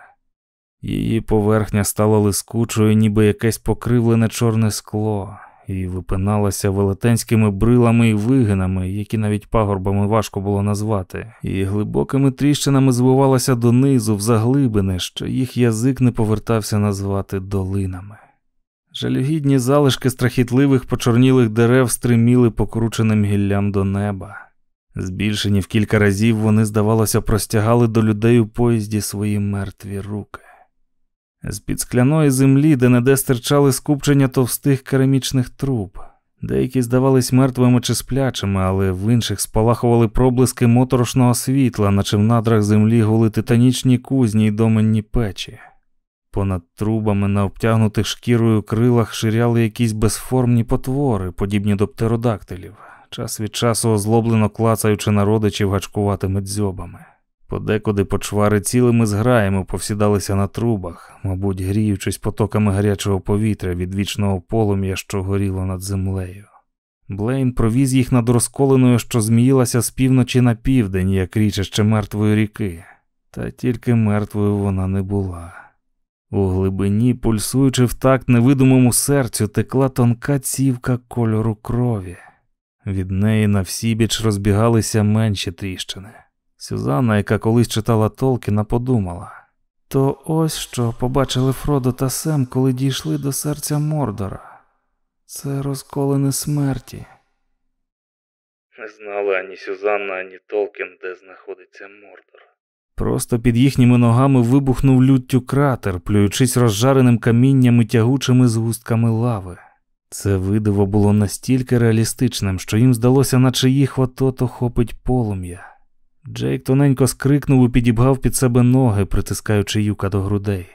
Її поверхня стала лискучою, ніби якесь покривлене чорне скло, і випиналася велетенськими брилами і вигинами, які навіть пагорбами важко було назвати, і глибокими тріщинами звивалася донизу в заглибини, що їх язик не повертався назвати долинами. Жалюгідні залишки страхітливих почорнілих дерев стриміли покрученим гіллям до неба. Збільшені в кілька разів вони, здавалося, простягали до людей у поїзді свої мертві руки. З під скляної землі, де неде стирчали скупчення товстих керамічних труб. Деякі здавались мертвими чи сплячими, але в інших спалахували проблиски моторошного світла, наче в надрах землі гули титанічні кузні й доменні печі. Понад трубами на обтягнутих шкірою крилах ширяли якісь безформні потвори, подібні до птеродактилів, час від часу озлоблено клацаючи на родичів гачкуватими дзьобами. Подекуди почвари цілими зграями повсідалися на трубах, мабуть, гріючись потоками гарячого повітря від вічного полум'я, що горіло над землею. Блейн провіз їх над розколеною, що зміїлася з півночі на південь, як річище мертвої ріки, та тільки мертвою вона не була. У глибині, пульсуючи в такт невидимому серцю, текла тонка цівка кольору крові. Від неї на всібіч розбігалися менші тріщини. Сюзанна, яка колись читала Толкіна, подумала то ось що побачили Фродо та Сем, коли дійшли до серця Мордора. Це розколене смерті. Не знали ані Сюзанна, ані Толкін, де знаходиться Мордор. Просто під їхніми ногами вибухнув люттю кратер, плюючись розжареним камінням і тягучими згустками лави. Це видиво було настільки реалістичним, що їм здалося, наче їх ото хопить полум'я. Джейк тоненько скрикнув і підібгав під себе ноги, притискаючи юка до грудей.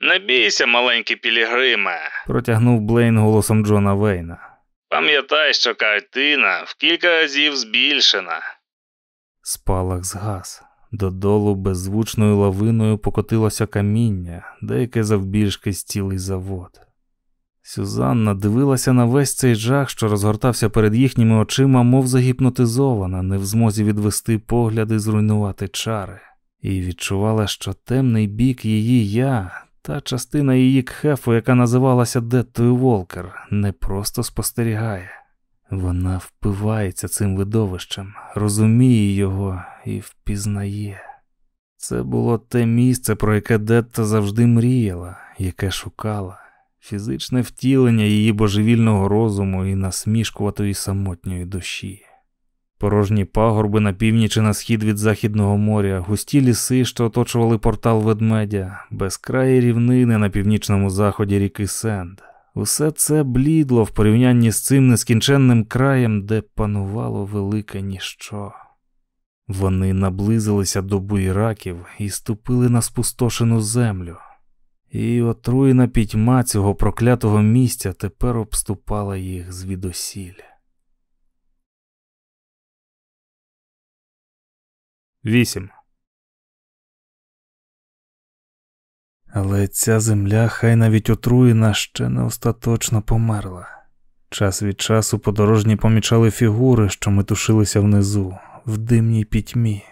Не бійся, маленький пілігриме. Протягнув Блейн голосом Джона Вейна. Пам'ятай, що картина в кілька разів збільшена. Спалах згас. Додолу беззвучною лавиною покотилося каміння, деяке завбільшки з цілий завод. Сюзанна дивилася на весь цей жах, що розгортався перед їхніми очима, мов загіпнотизована, не в змозі відвести погляд і зруйнувати чари, і відчувала, що темний бік її я, та частина її кхефу, яка називалася Деттою Волкер, не просто спостерігає. Вона впивається цим видовищем, розуміє його і впізнає. Це було те місце, про яке Детта завжди мріяла, яке шукала фізичне втілення її божевільного розуму і насмішкуватої самотньої душі. Порожні пагорби на північ і на схід від Західного моря, густі ліси, що оточували портал ведмедя, безкраї рівнини на північному заході ріки Сенд. Усе це блідло в порівнянні з цим нескінченним краєм, де панувало велике ніщо. Вони наблизилися до буйраків і ступили на спустошену землю. І отруєна пітьма цього проклятого місця тепер обступала їх звідусіль. Вісім. Але ця земля, хай навіть отруєна, ще не остаточно померла. Час від часу подорожні помічали фігури, що метушилися внизу, в димній пітьмі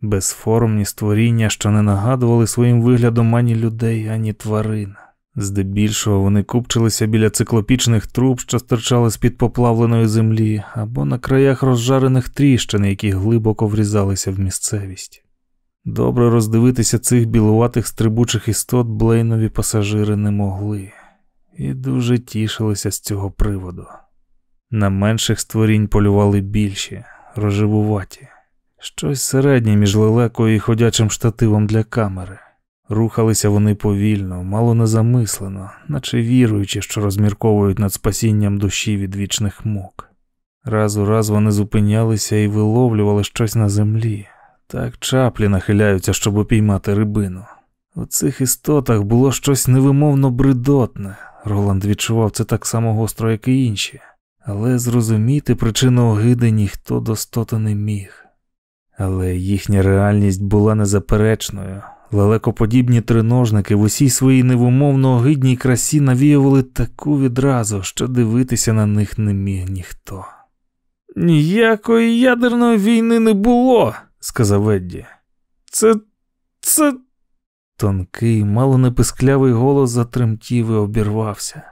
безформні створіння, що не нагадували своїм виглядом ані людей, ані тварин. Здебільшого вони купчилися біля циклопічних труб, що стирчали з під поплавленої землі, або на краях розжарених тріщин, які глибоко врізалися в місцевість. Добре роздивитися цих білуватих стрибучих істот блейнові пасажири не могли, і дуже тішилися з цього приводу. На менших створінь полювали більші, рожевуваті. Щось середнє між лелекою і ходячим штативом для камери. Рухалися вони повільно, мало незамислено, наче віруючи, що розмірковують над спасінням душі від вічних мук. Раз у раз вони зупинялися і виловлювали щось на землі, так чаплі нахиляються, щоб упіймати рибину. У цих істотах було щось невимовно бридотне. Роланд відчував це так само гостро, як і інші, але зрозуміти причину огиди ніхто достоти не міг. Але їхня реальність була незаперечною. Лелекоподібні триножники в усій своїй невумовно огидній красі навіювали таку відразу, що дивитися на них не міг ніхто. Ніякої ядерної війни не було, сказав Едді. Це. це. Тонкий, мало не писклявий голос затремтів і обірвався,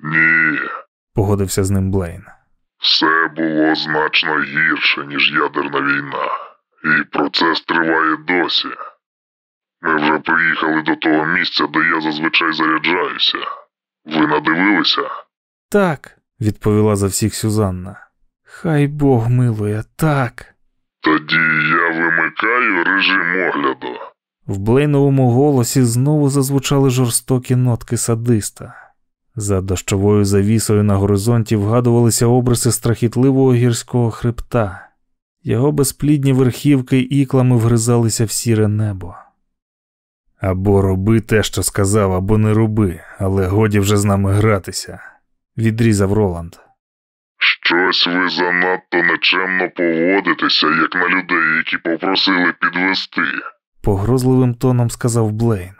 Ні, погодився з ним Блейн. Все було значно гірше, ніж ядерна війна, і процес триває досі. Ми вже приїхали до того місця, де я зазвичай заряджаюся. Ви надивилися? Так, відповіла за всіх Сюзанна. Хай Бог милує, так. Тоді я вимикаю режим огляду. В Блейновому голосі знову зазвучали жорстокі нотки садиста. За дощовою завісою на горизонті вгадувалися обриси страхітливого гірського хребта. Його безплідні верхівки іклами вгризалися в сіре небо. Або роби те, що сказав, або не роби, але годі вже з нами гратися, відрізав Роланд. Щось ви занадто нечемно поводитеся, як на людей, які попросили підвести. погрозливим тоном сказав Блейн.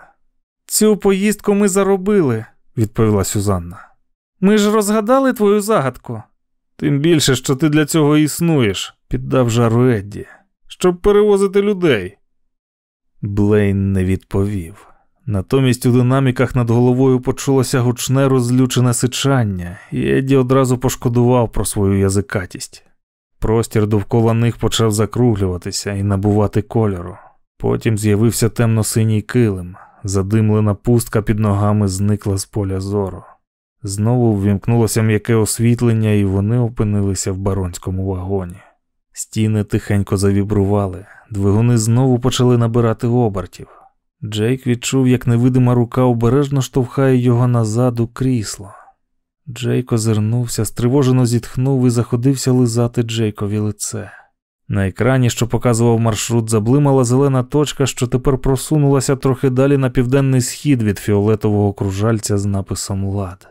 Цю поїздку ми заробили, відповіла Сюзанна. Ми ж розгадали твою загадку. Тим більше, що ти для цього існуєш, піддав жару Едді, щоб перевозити людей. Блейн не відповів. Натомість у динаміках над головою почулося гучне розлючене сичання, і Едді одразу пошкодував про свою язикатість. Простір довкола них почав закруглюватися і набувати кольору. Потім з'явився темно-синій килим, задимлена пустка під ногами зникла з поля зору. Знову ввімкнулося м'яке освітлення, і вони опинилися в баронському вагоні. Стіни тихенько завібрували, двигуни знову почали набирати обертів. Джейк відчув, як невидима рука обережно штовхає його назад у крісло. Джейк озирнувся, стривожено зітхнув і заходився лизати Джейкові лице. На екрані, що показував маршрут, заблимала зелена точка, що тепер просунулася трохи далі на південний схід від фіолетового кружальця з написом Лад.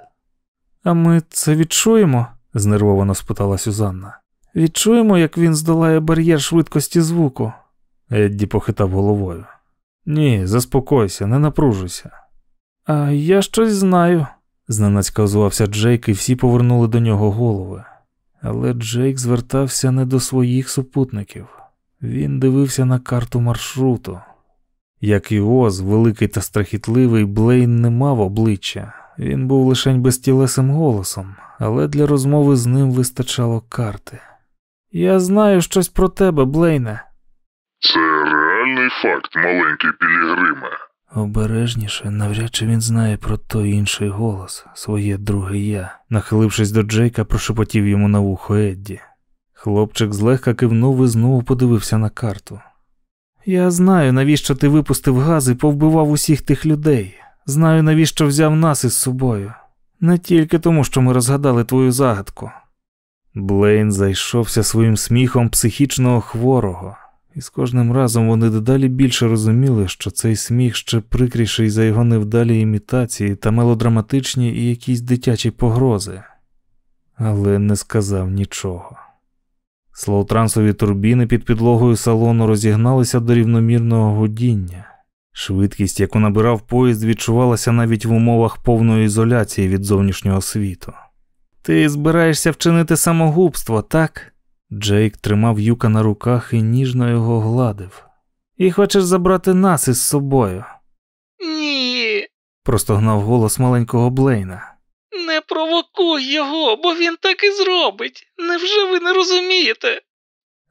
А ми це відчуємо? знервовано спитала Сюзанна. Відчуємо, як він здолає бар'єр швидкості звуку. Едді похитав головою. Ні, заспокойся, не напружуйся. А я щось знаю, зненацька озвався Джейк, і всі повернули до нього голови. Але Джейк звертався не до своїх супутників. Він дивився на карту маршруту. Як і Оз, великий та страхітливий, Блейн не мав обличчя. Він був лишень безтілесим голосом, але для розмови з ним вистачало карти. Я знаю щось про тебе, Блейне. Це реальний факт, маленький пілігриме. Обережніше, навряд чи він знає про той інший голос, своє друге я. Нахилившись до Джейка, прошепотів йому на вухо Едді. Хлопчик злегка кивнув і знову подивився на карту. Я знаю, навіщо ти випустив газ і повбивав усіх тих людей. Знаю, навіщо взяв нас із собою. Не тільки тому, що ми розгадали твою загадку. Блейн зайшовся своїм сміхом психічного хворого, і з кожним разом вони дедалі більше розуміли, що цей сміх ще прикріший за його невдалі імітації та мелодраматичні і якісь дитячі погрози, але не сказав нічого. Слоутрансові турбіни під підлогою салону розігналися до рівномірного гудіння. Швидкість, яку набирав поїзд, відчувалася навіть в умовах повної ізоляції від зовнішнього світу. Ти збираєшся вчинити самогубство, так? Джейк тримав юка на руках і ніжно його гладив. І хочеш забрати нас із собою, Ні, простогнав голос маленького Блейна. не провокуй його, бо він так і зробить. Невже ви не розумієте?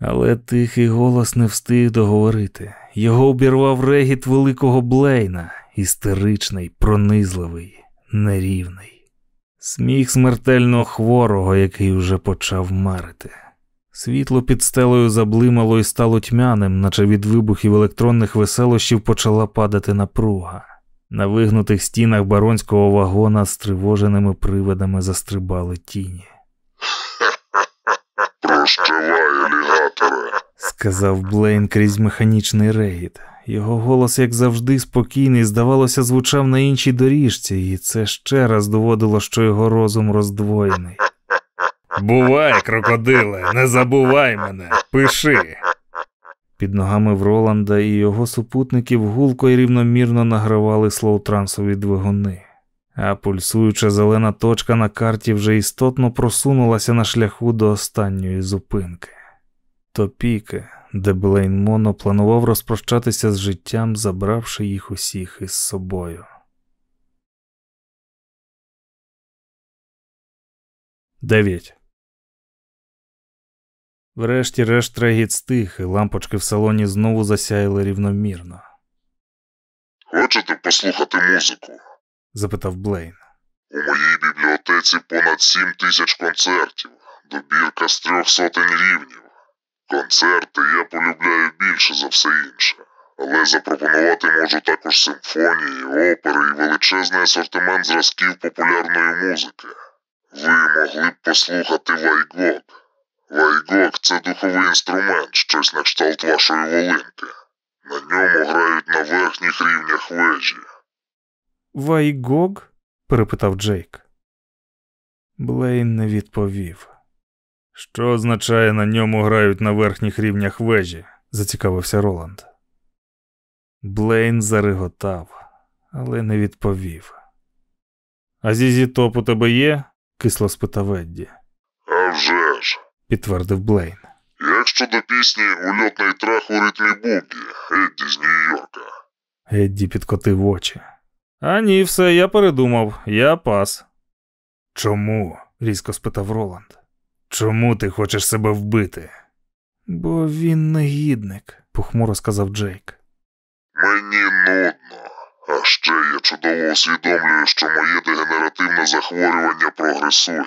Але тихий голос не встиг договорити. Його обірвав регіт великого Блейна, істеричний, пронизливий, нерівний. Сміх смертельно хворого, який уже почав марити. Світло під стелею заблимало і стало тьмяним, наче від вибухів електронних веселощів почала падати напруга. На вигнутих стінах баронського вагона з тривоженими привидами застрибали тіні. [LAUGHS] Прощавай, алігаторе. сказав Блейн крізь механічний регіт. Його голос, як завжди, спокійний, здавалося, звучав на іншій доріжці, і це ще раз доводило, що його розум роздвоєний. Бувай, крокодиле, не забувай мене, пиши. Під ногами в Роланда і його супутників гулко і рівномірно награвали слоутрансові двигуни, а пульсуюча зелена точка на карті вже істотно просунулася на шляху до останньої зупинки. Топіки, де Блейн Моно планував розпрощатися з життям, забравши їх усіх із собою. 9. Врешті-решт регіт стих, і лампочки в салоні знову засяяли рівномірно, Хочете послухати музику? запитав Блейн. У моїй бібліотеці понад сім тисяч концертів, добірка з трьох сотень рівнів. Концерти я полюбляю більше за все інше, але запропонувати можу також симфонії, опери і величезний асортимент зразків популярної музики. Ви могли б послухати Вайгок. Вайгок це духовий інструмент, щось на кшталт вашої волинки. На ньому грають на верхніх рівнях вежі. Вайгог? перепитав Джейк. Блейн не відповів. Що означає на ньому грають на верхніх рівнях вежі? зацікавився Роланд. Блейн зареготав, але не відповів. А зізі топ у тебе є? кисло спитав Едді. Підтвердив Блейн. Як щодо пісні Ульотний трах у ритмі бугі, Едді з Нью-Йорка. Едді підкотив очі. А ні, все, я передумав, я пас. Чому? різко спитав Роланд. Чому ти хочеш себе вбити? Бо він негідник, похмуро сказав Джейк. Мені нудно. А ще я чудово усвідомлюю, що моє дегенеративне захворювання прогресує.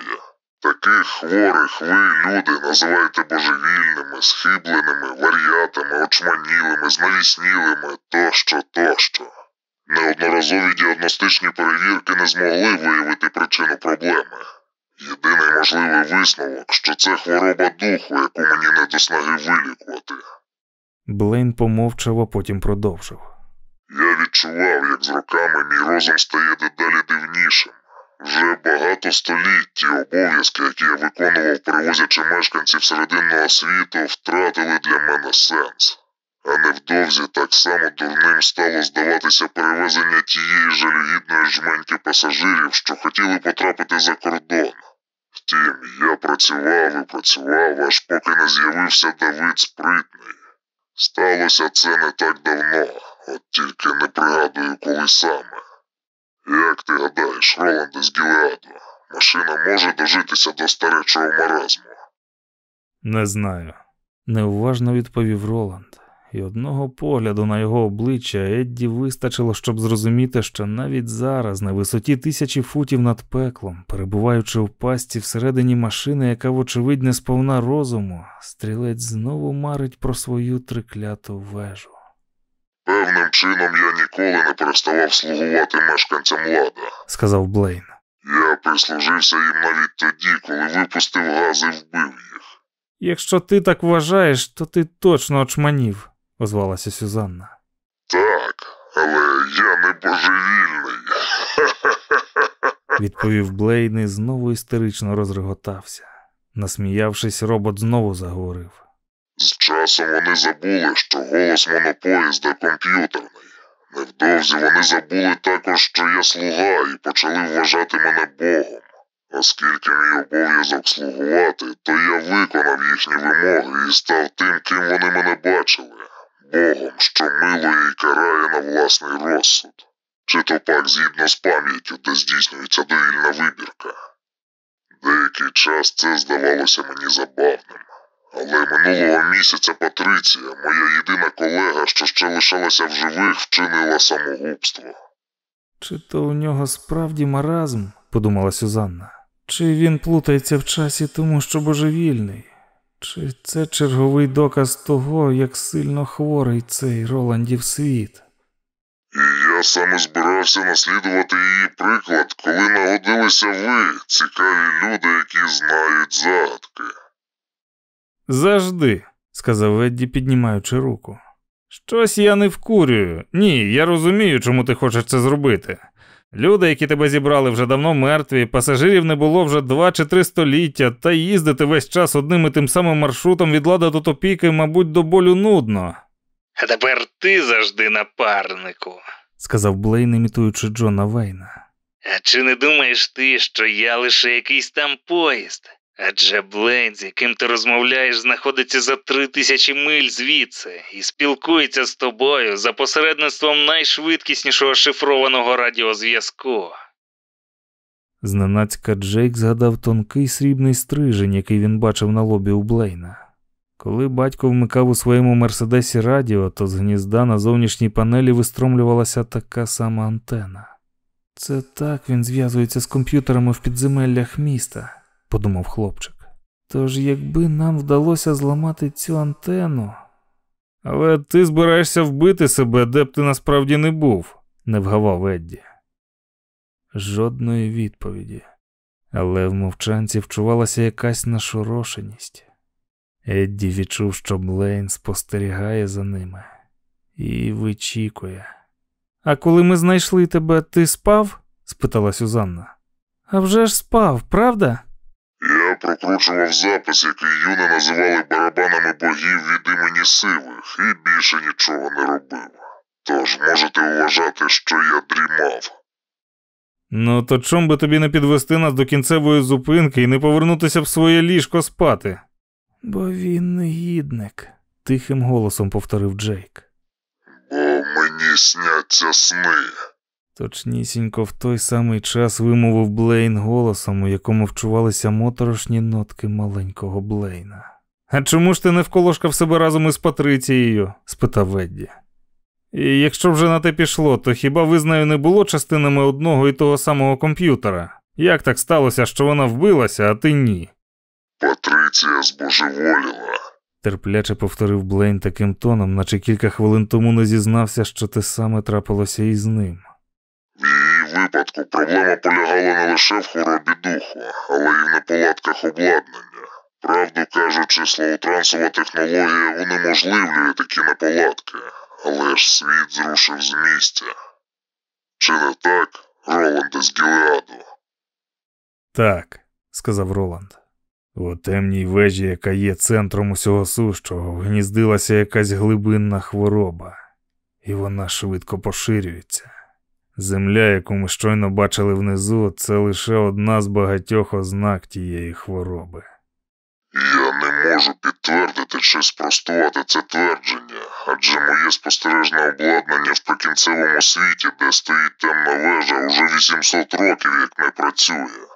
Таких хворих ви, люди, називаєте божевільними, схибленими, варіатами, очманілими, знавіснілими тощо, тощо. Неодноразові діагностичні перевірки не змогли виявити причину проблеми. Єдиний можливий висновок, що це хвороба духу, яку мені не до снаги вилікувати. Блейн помовчав, а потім продовжив. Я відчував, як з роками мій розум стає дедалі дивнішим. Вже багато століть ті обов'язки, які я виконував, перевозячи мешканців серединного світу, втратили для мене сенс. А невдовзі так само дурним стало здаватися перевезення тієї жалюгідної жменьки пасажирів, що хотіли потрапити за кордон. Втім, я працював і працював, аж поки не з'явився Давид Спритний. Сталося це не так давно, от тільки не пригадую, коли саме. Як ти гадаєш, Роланде з Гілеаду, машина може дожитися до старечого маразму? Не знаю. Неуважно відповів Роланд, і одного погляду на його обличчя Едді вистачило, щоб зрозуміти, що навіть зараз, на висоті тисячі футів над пеклом, перебуваючи в пасті всередині машини, яка, вочевидь, не сповна розуму, стрілець знову марить про свою трикляту вежу. Певним чином я ніколи не переставав слугувати мешканцям лада. сказав Блейн. Я прислужився їм навіть тоді, коли випустив газ і вбив їх. Якщо ти так вважаєш, то ти точно очманів, озвалася Сюзанна. Так, але я не божевільний. [LAUGHS] Відповів Блейн і знову істерично розреготався. Насміявшись, робот знову заговорив. З часом вони забули, що голос монопоїзда комп'ютерний. Невдовзі вони забули також, що я слуга, і почали вважати мене Богом. Оскільки мій обов'язок слугувати, то я виконав їхні вимоги і став тим, ким вони мене бачили Богом, що милує і карає на власний розсуд. Чи то пак згідно з пам'яттю, де здійснюється довільна вибірка. Деякий час це здавалося мені забавним. Але минулого місяця Патриція, моя єдина колега, що ще лишалася в живих, вчинила самогубство. Чи то у нього справді маразм, подумала Сюзанна. Чи він плутається в часі тому, що божевільний? Чи це черговий доказ того, як сильно хворий цей Роландів світ? І я саме збирався наслідувати її приклад, коли нагодилися ви, цікаві люди, які знають загадки. Завжди, сказав Едді, піднімаючи руку. Щось я не вкурюю. Ні, я розумію, чому ти хочеш це зробити. Люди, які тебе зібрали, вже давно мертві, пасажирів не було вже два чи три століття, та їздити весь час одним і тим самим маршрутом від лада до топіки, мабуть, до болю нудно. А тепер ти завжди напарнику. сказав Блейн, імітуючи Джона Вейна. А чи не думаєш ти, що я лише якийсь там поїзд? Адже Блейн, з яким ти розмовляєш, знаходиться за три тисячі миль звідси і спілкується з тобою за посередництвом найшвидкіснішого шифрованого радіозв'язку. Зненацька Джейк згадав тонкий срібний стрижень, який він бачив на лобі у Блейна. Коли батько вмикав у своєму мерседесі радіо, то з гнізда на зовнішній панелі вистромлювалася така сама антена. Це так він зв'язується з комп'ютерами в підземеллях міста, подумав хлопчик. Тож якби нам вдалося зламати цю антенну. Але ти збираєшся вбити себе, де б ти насправді не був, не вгавав Едді. Жодної відповіді, але в мовчанці вчувалася якась нашорошеність. Едді відчув, що Блейн спостерігає за ними і вичікує. А коли ми знайшли тебе, ти спав? спитала Сюзанна. «А вже ж спав, правда? Прокручував запис, який юни називали барабанами богів від імені сивих, і більше нічого не робив. Тож можете вважати, що я дрімав. Ну, то чом би тобі не підвести нас до кінцевої зупинки і не повернутися в своє ліжко спати? Бо він негідник, тихим голосом повторив Джейк. Бо мені сняться сни. Точнісінько в той самий час вимовив Блейн голосом, у якому вчувалися моторошні нотки маленького Блейна. А чому ж ти не вколошкав себе разом із Патрицією? спитав Ведді. І якщо вже на те пішло, то хіба ви з нею не було частинами одного і того самого комп'ютера? Як так сталося, що вона вбилася, а ти ні? Патриція збожеволіла. терпляче повторив Блейн таким тоном, наче кілька хвилин тому не зізнався, що те саме трапилося і з ним. В її випадку проблема полягала не лише в хворобі духу, але й в неполадках обладнання. Правду кажучи, слоутрансова технологія унеможливлює такі неполадки, але ж світ зрушив з місця. Чи не так, Роланде з Гілеаду? Так, сказав Роланд. У темній вежі, яка є центром усього сущого, гніздилася якась глибинна хвороба, і вона швидко поширюється. Земля, яку ми щойно бачили внизу, це лише одна з багатьох ознак тієї хвороби. Я не можу підтвердити чи спростувати це твердження, адже моє спостережне обладнання в прикінцевому світі, де стоїть темна вежа, уже 800 років як не працює.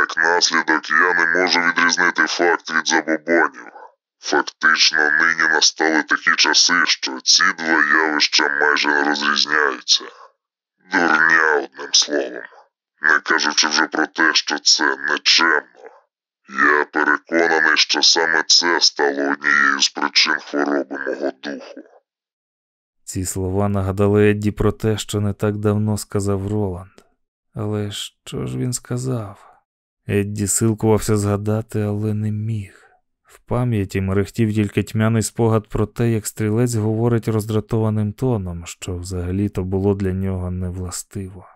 Як наслідок, я не можу відрізнити факт від забобонів. Фактично, нині настали такі часи, що ці два явища майже не розрізняються. Дурня, одним словом, не кажучи вже про те, що це нечемно. Я переконаний, що саме це стало однією з причин хвороби мого духу. Ці слова нагадали Едді про те, що не так давно сказав Роланд. Але що ж він сказав? Едді силкувався згадати, але не міг. В пам'яті мерехтів тільки тьмяний спогад про те, як стрілець говорить роздратованим тоном, що взагалі-то було для нього невластиво.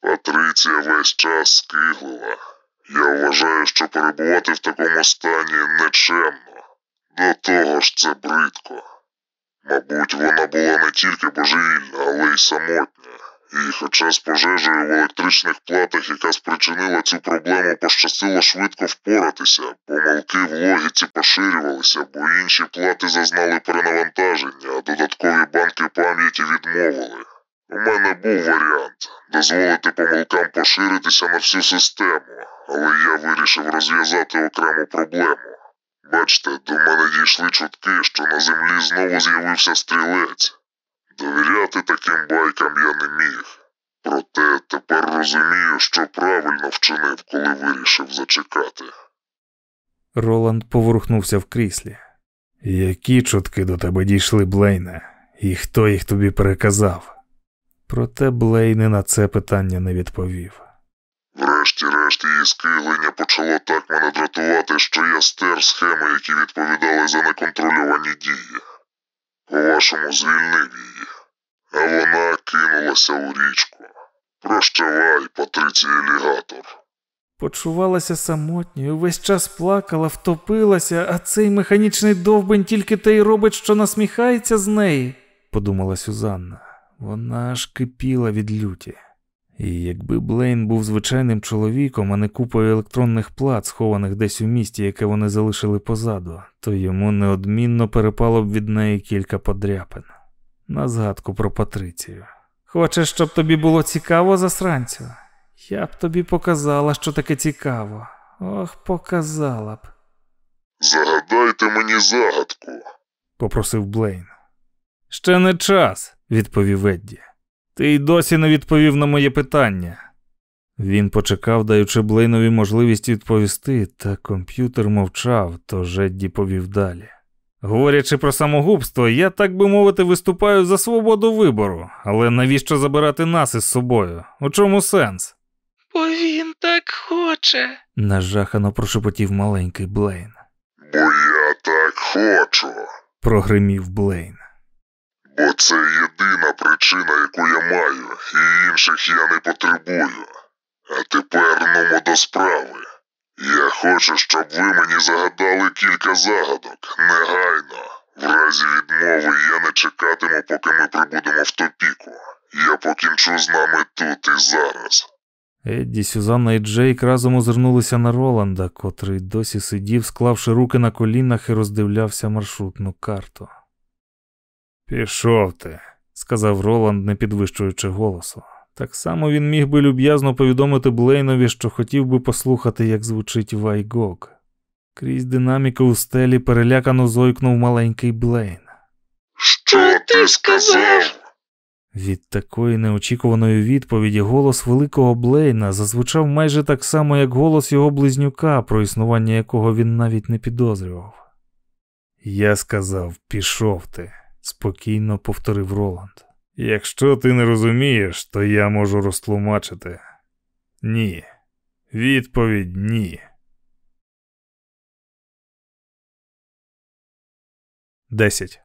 Патриція весь час скиглила. Я вважаю, що перебувати в такому стані нечемно. До того ж це бридко. Мабуть, вона була не тільки божевільна, але й самотня. І хоча з пожежею в електричних платах, яка спричинила цю проблему, пощастило швидко впоратися, помилки в логіці поширювалися, бо інші плати зазнали перенавантаження, а додаткові банки пам'яті відмовили. У мене був варіант дозволити помилкам поширитися на всю систему, але я вирішив розв'язати окрему проблему. Бачите, до мене дійшли чутки, що на землі знову з'явився стрілець. Довіряти таким байкам я не міг. Проте тепер розумію, що правильно вчинив, коли вирішив зачекати. Роланд поворухнувся в кріслі. Які чутки до тебе дійшли, Блейне, і хто їх тобі переказав? Проте Блейне на це питання не відповів. Врешті-решт її скиглення почало так мене дратувати, що я стер схеми, які відповідали за неконтрольовані дії. По-вашому, звільнив її, а вона кинулася у річку. Прощавай, Патриція Елігатор. Почувалася самотньою, весь час плакала, втопилася, а цей механічний довбень тільки те й робить, що насміхається з неї, подумала Сюзанна. Вона аж кипіла від люті. І якби Блейн був звичайним чоловіком, а не купою електронних плат, схованих десь у місті, яке вони залишили позаду, то йому неодмінно перепало б від неї кілька подряпин. На згадку про Патрицію. Хочеш, щоб тобі було цікаво, засранцю? Я б тобі показала, що таке цікаво. Ох, показала б, Загадайте мені загадку. попросив Блейн. Ще не час, відповів Едді. Ти й досі не відповів на моє питання. Він почекав, даючи Блейнові можливість відповісти, та комп'ютер мовчав, тож Едді повів далі. Говорячи про самогубство, я, так би мовити, виступаю за свободу вибору, але навіщо забирати нас із собою? У чому сенс? Бо він так хоче. нажахано прошепотів маленький Блейн. Бо я так хочу. Прогримів Блейн. Бо це єдина причина, яку я маю, і інших я не потребую. А тепер нумо до справи. Я хочу, щоб ви мені загадали кілька загадок, негайно. В разі відмови я не чекатиму, поки ми прибудемо в топіку. Я покінчу з нами тут і зараз. Едді, Сюзанна і Джейк разом озирнулися на Роланда, котрий досі сидів, склавши руки на колінах і роздивлявся маршрутну карту. Пішов ти, сказав Роланд, не підвищуючи голосу. Так само він міг би люб'язно повідомити Блейнові, що хотів би послухати, як звучить Вайгок. Крізь динаміку у стелі перелякано зойкнув маленький Блейн. Що ти сказав? Від такої неочікуваної відповіді голос великого Блейна зазвучав майже так само, як голос його близнюка, про існування якого він навіть не підозрював. Я сказав, пішов ти, спокійно повторив Роланд. Якщо ти не розумієш, то я можу розтлумачити. Ні. Відповідь ні. Десять.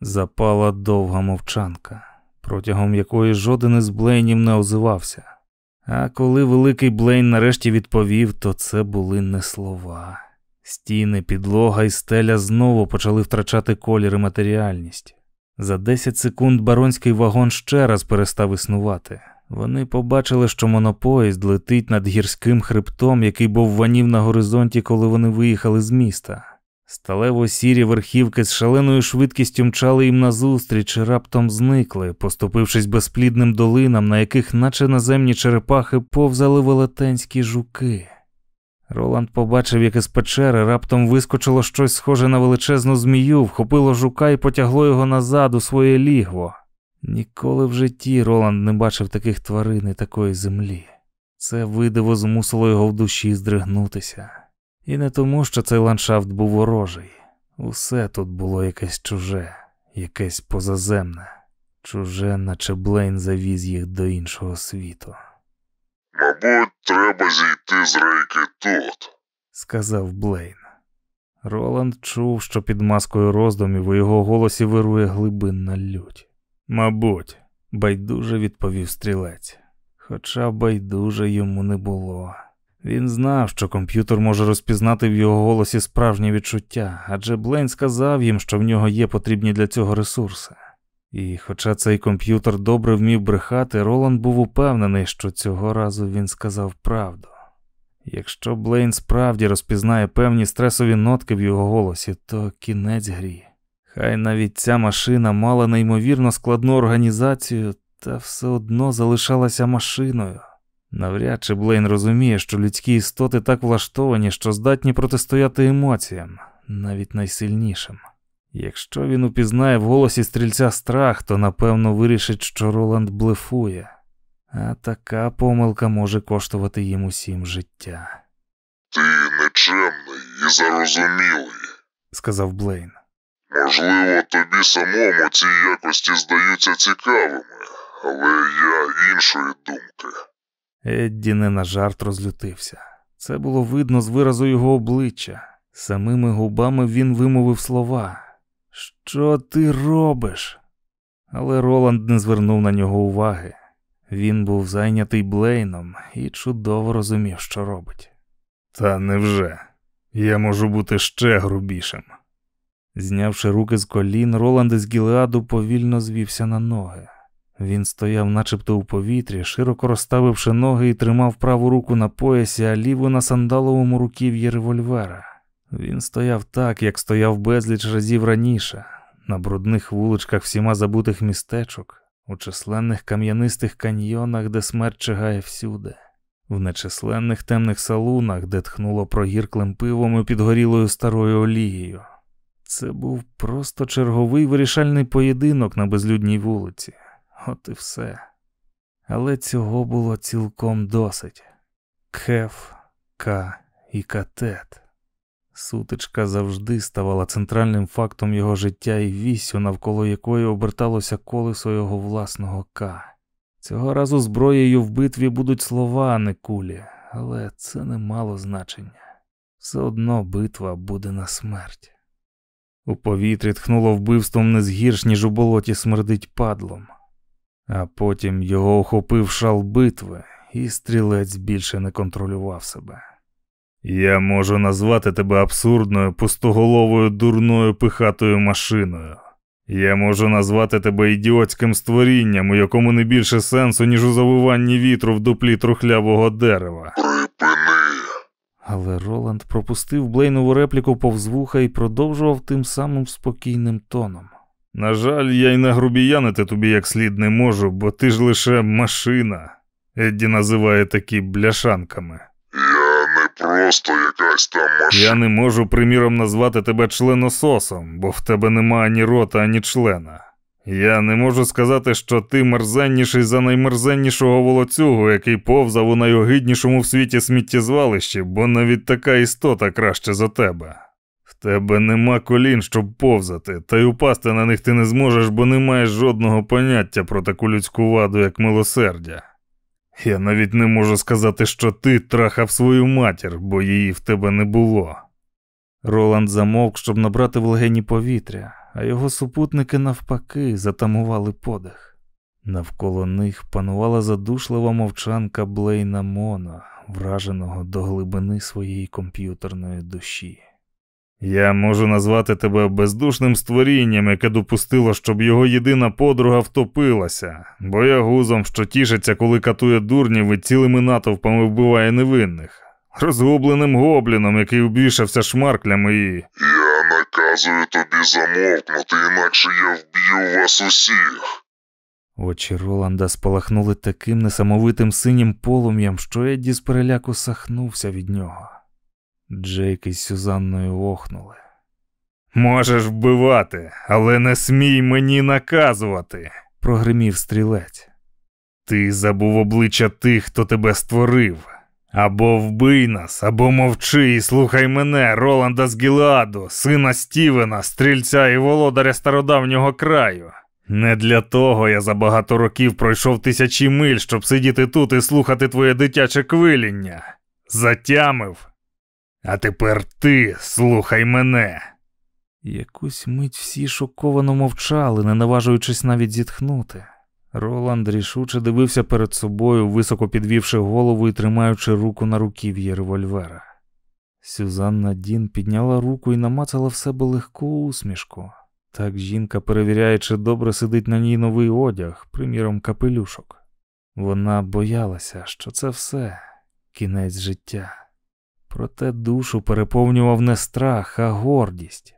Запала довга мовчанка, протягом якої жоден із Блейнів не озивався. А коли великий Блейн нарешті відповів, то це були не слова. Стіни, підлога і стеля знову почали втрачати колір матеріальність. За 10 секунд баронський вагон ще раз перестав існувати. Вони побачили, що монопоїзд летить над гірським хребтом, який був ванів на горизонті, коли вони виїхали з міста. Сталево сірі верхівки з шаленою швидкістю мчали їм назустріч і раптом зникли, поступившись безплідним долинам, на яких, наче наземні черепахи, повзали велетенські жуки. Роланд побачив, як із печери раптом вискочило щось схоже на величезну змію, вхопило жука і потягло його назад у своє лігво. Ніколи в житті Роланд не бачив таких тварин і такої землі. Це видиво змусило його в душі здригнутися. І не тому, що цей ландшафт був ворожий. Усе тут було якесь чуже, якесь позаземне, чуже, наче Блейн завіз їх до іншого світу, Мабуть, треба зійти з рейки тут. сказав Блейн. Роланд чув, що під маскою роздумів у його голосі вирує глибинна лють. Мабуть, байдуже відповів стрілець, хоча байдуже йому не було. Він знав, що комп'ютер може розпізнати в його голосі справжнє відчуття, адже Блейн сказав їм, що в нього є потрібні для цього ресурси. І хоча цей комп'ютер добре вмів брехати, Роланд був упевнений, що цього разу він сказав правду. Якщо Блейн справді розпізнає певні стресові нотки в його голосі, то кінець грі. Хай навіть ця машина мала неймовірно складну організацію, та все одно залишалася машиною. Навряд чи Блейн розуміє, що людські істоти так влаштовані, що здатні протистояти емоціям, навіть найсильнішим. Якщо він упізнає в голосі стрільця страх, то напевно вирішить, що Роланд блефує, а така помилка може коштувати їм усім життя, Ти нечемний і зарозумілий. сказав Блейн. Можливо, тобі самому ці якості здаються цікавими, але я іншої думки. Едді не на жарт розлютився. Це було видно з виразу його обличчя. Самими губами він вимовив слова. Що ти робиш? Але Роланд не звернув на нього уваги. Він був зайнятий Блейном і чудово розумів, що робить. Та невже? Я можу бути ще грубішим. Знявши руки з колін, Роланд із Гілеаду повільно звівся на ноги. Він стояв начебто у повітрі, широко розставивши ноги і тримав праву руку на поясі, а ліву на сандаловому руків'ї револьвера. Він стояв так, як стояв безліч разів раніше, на брудних вуличках всіма забутих містечок, у численних кам'янистих каньйонах, де смерть чигає всюди, в нечисленних темних салунах, де тхнуло прогірклим пивом і підгорілою старою олією. Це був просто черговий вирішальний поєдинок на безлюдній вулиці. От і все. Але цього було цілком досить. Кеф, К і катет. Сутичка завжди ставала центральним фактом його життя і вісю, навколо якої оберталося колесо його власного К. Цього разу зброєю в битві будуть слова, а не кулі, але це не мало значення. Все одно битва буде на смерть. У повітрі тхнуло вбивством не згірш, ніж у болоті смердить падлом, а потім його охопив шал битви, і стрілець більше не контролював себе. Я можу назвати тебе абсурдною, пустоголовою, дурною пихатою машиною. Я можу назвати тебе ідіотським створінням, у якому не більше сенсу, ніж у завиванні вітру в дуплі трухлявого дерева. Припини. Але Роланд пропустив Блейнову репліку повз вуха і продовжував тим самим спокійним тоном. На жаль, я й нагрубіянити тобі як слід не можу, бо ти ж лише машина. Едді називає такі бляшанками. Я просто якась там машина. Я не можу, приміром, назвати тебе членососом, бо в тебе нема ані рота, ані члена. Я не можу сказати, що ти мерзенніший за наймерзеннішого волоцюгу, який повзав у найогиднішому в світі сміттєзвалищі, бо навіть така істота краще за тебе. В тебе нема колін, щоб повзати, та й упасти на них ти не зможеш, бо не маєш жодного поняття про таку людську ваду, як милосердя. Я навіть не можу сказати, що ти трахав свою матір, бо її в тебе не було. Роланд замовк, щоб набрати в легені повітря, а його супутники навпаки затамували подих. Навколо них панувала задушлива мовчанка Блейна Мона, враженого до глибини своєї комп'ютерної душі. Я можу назвати тебе бездушним створінням, яке допустило, щоб його єдина подруга втопилася, боягузом, що тішиться, коли катує дурнів і цілими натовпами вбиває невинних, розгубленим гобліном, який обвішався шмарклями і. Я наказую тобі замовкнути, інакше я вб'ю вас усіх. Очі Роланда спалахнули таким несамовитим синім полум'ям, що Едді з переляку сахнувся від нього. Джейк із Сюзанною охнули. Можеш вбивати, але не смій мені наказувати, прогримів стрілець. Ти забув обличчя тих, хто тебе створив. Або вбий нас, або мовчи і слухай мене, Роланда з Гіладу, сина Стівена, стрільця і володаря стародавнього краю. Не для того я за багато років пройшов тисячі миль, щоб сидіти тут і слухати твоє дитяче квиління. Затямив. А тепер ти слухай мене. Якусь мить всі шоковано мовчали, не наважуючись навіть зітхнути. Роланд рішуче дивився перед собою, високо підвівши голову і тримаючи руку на руків'ї револьвера. Сюзанна Дін підняла руку і намацала в себе легку усмішку. Так жінка перевіряє, чи добре сидить на ній новий одяг, приміром, капелюшок. Вона боялася, що це все кінець життя. Проте душу переповнював не страх, а гордість.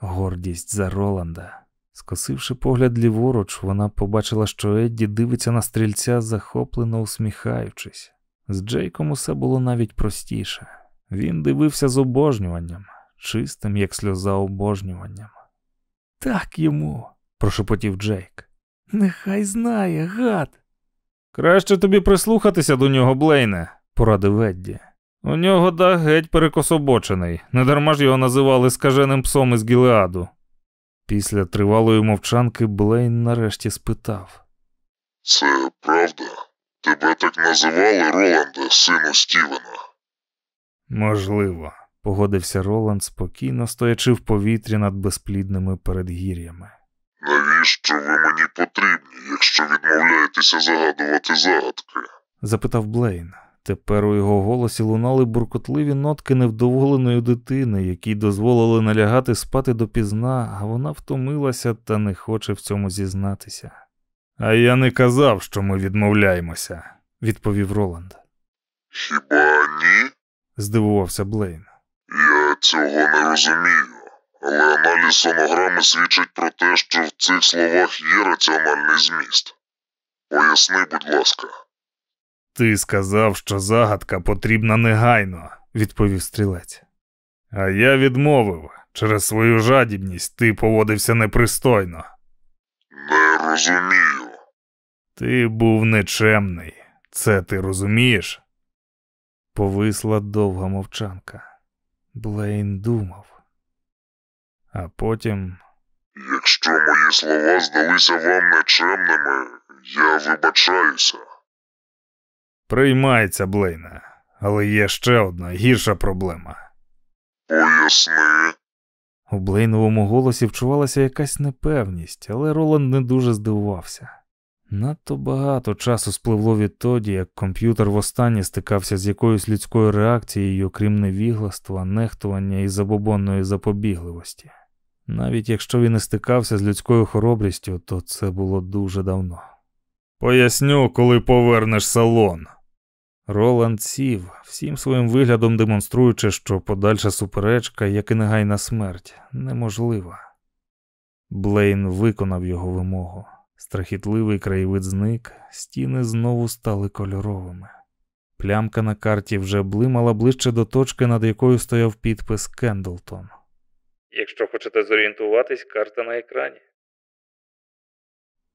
Гордість за Роланда. Скосивши погляд ліворуч, вона побачила, що Едді дивиться на стрільця, захоплено усміхаючись. З Джейком усе було навіть простіше. Він дивився з обожнюванням, чистим, як сльоза обожнюванням. Так йому, прошепотів Джейк. Нехай знає, гад. Краще тобі прислухатися до нього, Блейне, порадив Едді. У нього дах геть перекособочений, недарма ж його називали скаженим псом із Гілеаду. Після тривалої мовчанки Блейн нарешті спитав. Це правда? Тебе так називали, Роланде, сину Стівена? Можливо, погодився Роланд, спокійно стоячи в повітрі над безплідними передгір'ями. Навіщо ви мені потрібні, якщо відмовляєтеся загадувати загадки? запитав Блейн. Тепер у його голосі лунали буркотливі нотки невдоволеної дитини, якій дозволили налягати спати допізна, а вона втомилася та не хоче в цьому зізнатися. А я не казав, що ми відмовляємося, відповів Роланд. Хіба ні? Здивувався Блейн. Я цього не розумію, але аналіз сонограми свідчить про те, що в цих словах є раціональний зміст. Поясни, будь ласка. Ти сказав, що загадка потрібна негайно, відповів стрілець. А я відмовив. Через свою жадібність ти поводився непристойно. Не розумію. Ти був нечемний. Це ти розумієш? Повисла довга мовчанка. Блейн думав. А потім Якщо мої слова здалися вам нечемними, я вибачаюся. Приймається Блейне, але є ще одна гірша проблема. Поясни. У Блейновому голосі вчувалася якась непевність, але Роланд не дуже здивувався. Надто багато часу спливло відтоді, як комп'ютер востаннє стикався з якоюсь людською реакцією, крім невігластва, нехтування і забобонної запобігливості. Навіть якщо він і стикався з людською хоробрістю, то це було дуже давно. Поясню, коли повернеш салон. Роланд сів, всім своїм виглядом демонструючи, що подальша суперечка, як і негайна смерть, неможлива. Блейн виконав його вимогу. Страхітливий краєвид зник, стіни знову стали кольоровими. Плямка на карті вже блимала ближче до точки, над якою стояв підпис Кендлтон. Якщо хочете зорієнтуватись, карта на екрані.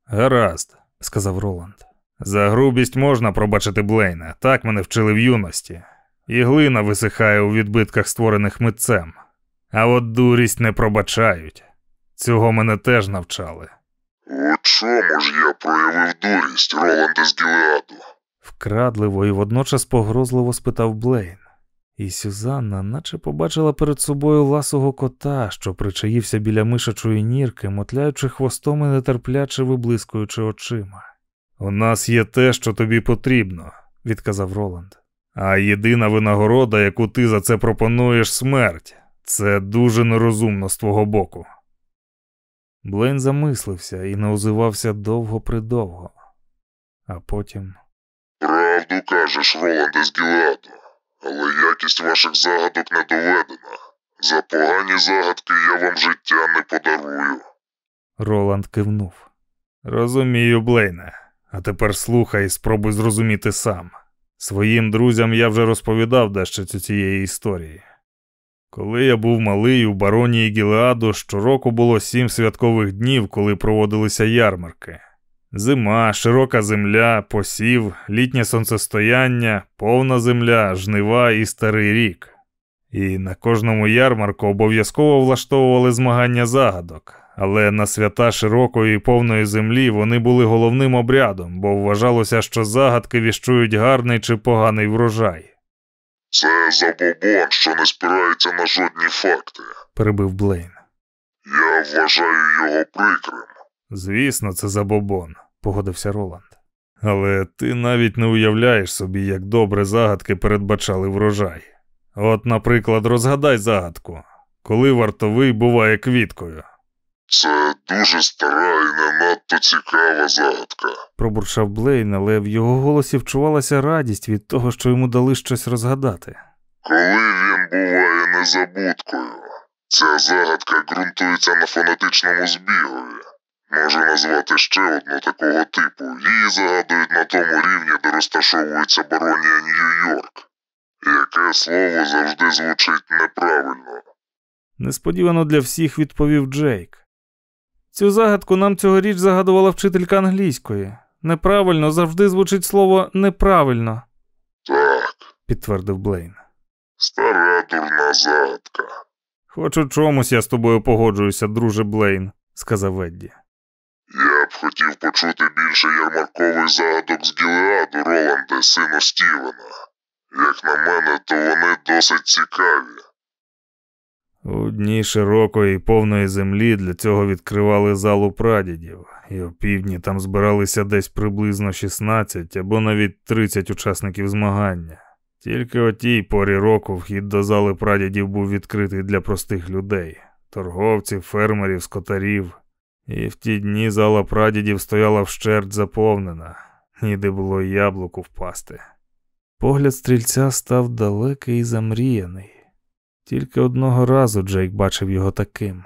Гаразд, сказав Роланд. За грубість можна пробачити Блейна, так мене вчили в юності. І глина висихає у відбитках, створених митцем. А от дурість не пробачають. Цього мене теж навчали. У чому ж я проявив дурість, Роланде з Гілеаду? Вкрадливо і водночас погрозливо спитав Блейн. І Сюзанна наче побачила перед собою ласого кота, що причаївся біля мишачої нірки, мотляючи хвостом і нетерпляче виблискуючи очима. У нас є те, що тобі потрібно, відказав Роланд. А єдина винагорода, яку ти за це пропонуєш, смерть. Це дуже нерозумно з твого боку. Блейн замислився і не озивався довго-придовго, а потім. Правду кажеш, Роланде з Гілеаду, але якість ваших загадок не доведена. За погані загадки я вам життя не подарую. Роланд кивнув. Розумію, Блейне, а тепер слухай і спробуй зрозуміти сам. Своїм друзям я вже розповідав дещо цієї історії. Коли я був малий у баронії Гілеаду, щороку було сім святкових днів, коли проводилися ярмарки. Зима, широка земля, посів, літнє сонцестояння, повна земля, жнива і старий рік. І на кожному ярмарку обов'язково влаштовували змагання загадок, але на свята широкої і повної землі вони були головним обрядом, бо вважалося, що загадки віщують гарний чи поганий врожай. Це забобон, що не спирається на жодні факти. перебив Блейн. Я вважаю його прикрим. Звісно, це забобон, погодився Роланд. Але ти навіть не уявляєш собі, як добре загадки передбачали врожай. От, наприклад, розгадай загадку, коли вартовий буває квіткою, Це дуже стара і не надто цікава загадка. пробурчав Блейн, але в його голосі вчувалася радість від того, що йому дали щось розгадати. Коли він буває незабудкою, ця загадка ґрунтується на фонетичному збігові. Можу назвати ще одну такого типу. Її загадують на тому рівні, де розташовується баронія Нью-Йорк. Яке слово завжди звучить неправильно. Несподівано для всіх відповів Джейк. Цю загадку нам цьогоріч загадувала вчителька англійської. Неправильно завжди звучить слово неправильно, Так, підтвердив Блейн. стара дурна загадка. Хоч у чомусь я з тобою погоджуюся, друже Блейн, сказав Едді. Я б хотів почути більше ярмаркових загадок з Гілеаду, Роланде, сину Стівена. Як на мене, то вони досить цікаві. У дні широкої і повної землі для цього відкривали залу прадідів, і опівдні там збиралися десь приблизно 16 або навіть 30 учасників змагання. Тільки о тій порі року вхід до зали прадідів був відкритий для простих людей торговців, фермерів, скотарів. І в ті дні зала прадідів стояла вщерть заповнена, ніде було яблуку впасти. Погляд стрільця став далекий і замріяний. Тільки одного разу Джейк бачив його таким.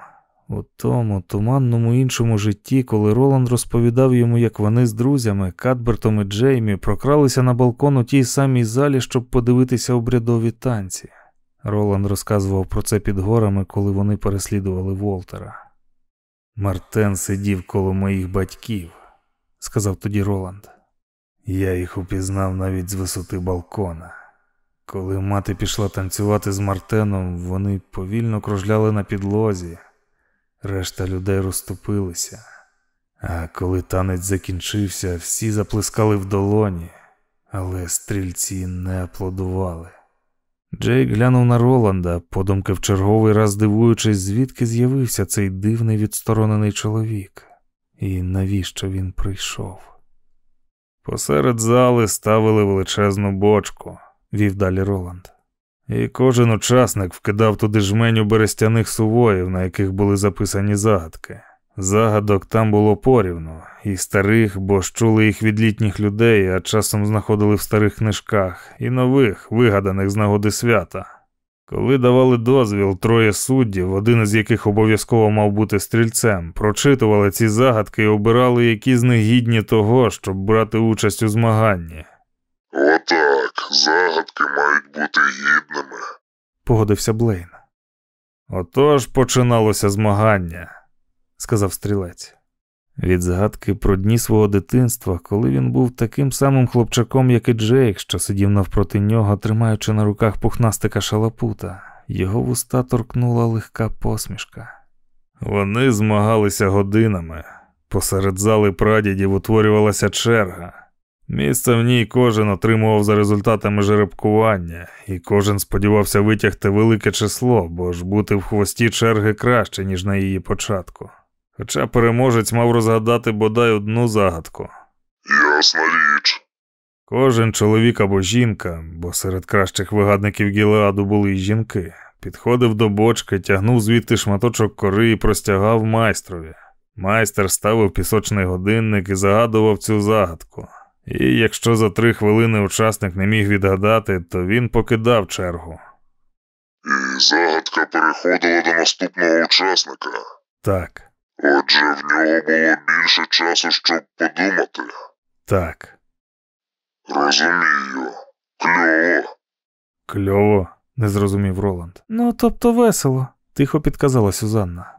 У тому туманному іншому житті, коли Роланд розповідав йому, як вони з друзями, Кадбертом і Джеймі, прокралися на балкон у тій самій залі, щоб подивитися обрядові танці. Роланд розказував про це під горами, коли вони переслідували Волтера. Мартен сидів коло моїх батьків, сказав тоді Роланд. Я їх упізнав навіть з висоти балкона. Коли мати пішла танцювати з Мартеном, вони повільно кружляли на підлозі, решта людей розступилися. А коли танець закінчився, всі заплескали в долоні, але стрільці не аплодували. Джейк глянув на Роланда, подумки в черговий раз дивуючись, звідки з'явився цей дивний відсторонений чоловік, і навіщо він прийшов. Посеред зали ставили величезну бочку, вів далі Роланд. І кожен учасник вкидав туди жменю берестяних сувоїв, на яких були записані загадки. Загадок там було порівну, і старих, бо чули їх від літніх людей, а часом знаходили в старих книжках, і нових, вигаданих з нагоди свята. Коли давали дозвіл, троє суддів, один із яких обов'язково мав бути стрільцем, прочитували ці загадки і обирали, які з них гідні того, щоб брати участь у змаганні. Отак, загадки мають бути гідними. Погодився Блейн. Отож починалося змагання сказав стрілець. Від згадки про дні свого дитинства, коли він був таким самим хлопчаком, як і Джейк, що сидів навпроти нього, тримаючи на руках пухнастика шалапута, його вуста торкнула легка посмішка. Вони змагалися годинами. Посеред зали прадідів утворювалася черга. Місце в ній кожен отримував за результатами жеребкування, і кожен сподівався витягти велике число, бо ж бути в хвості черги краще, ніж на її початку. Хоча переможець мав розгадати бодай одну загадку. Ясна річ. Кожен чоловік або жінка, бо серед кращих вигадників Гілеаду були й жінки, підходив до бочки, тягнув звідти шматочок кори і простягав майстрові. Майстер ставив пісочний годинник і загадував цю загадку. І якщо за три хвилини учасник не міг відгадати, то він покидав чергу. І загадка переходила до наступного учасника. Так, Отже, в нього було більше часу, щоб подумати. так, Розумію. Кльово. кльово, не зрозумів Роланд. Ну, тобто весело, тихо підказала Сюзанна.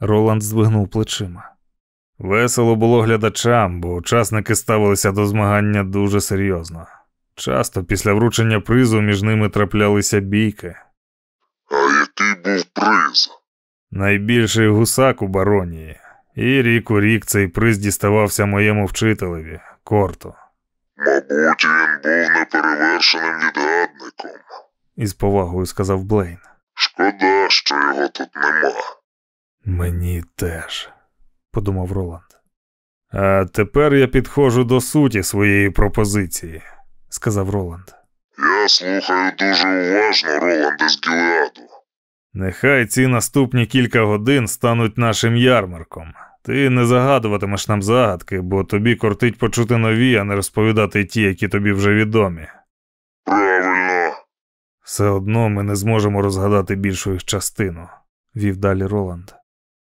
Роланд здвигнув плечима. Весело було глядачам, бо учасники ставилися до змагання дуже серйозно. Часто після вручення призу між ними траплялися бійки. А який був приз? Найбільший гусак у баронії. І рік у рік цей приз діставався моєму вчителеві, Корту. Мабуть, він був неперевершеним відгадником. із повагою сказав Блейн. Шкода, що його тут нема. Мені теж, подумав Роланд. А тепер я підходжу до суті своєї пропозиції, сказав Роланд. Я слухаю дуже уважно Роланда з Гілеаду. Нехай ці наступні кілька годин стануть нашим ярмарком. Ти не загадуватимеш нам загадки, бо тобі кортить почути нові, а не розповідати ті, які тобі вже відомі. Правильно. Все одно ми не зможемо розгадати більшу їх частину, вів далі Роланд.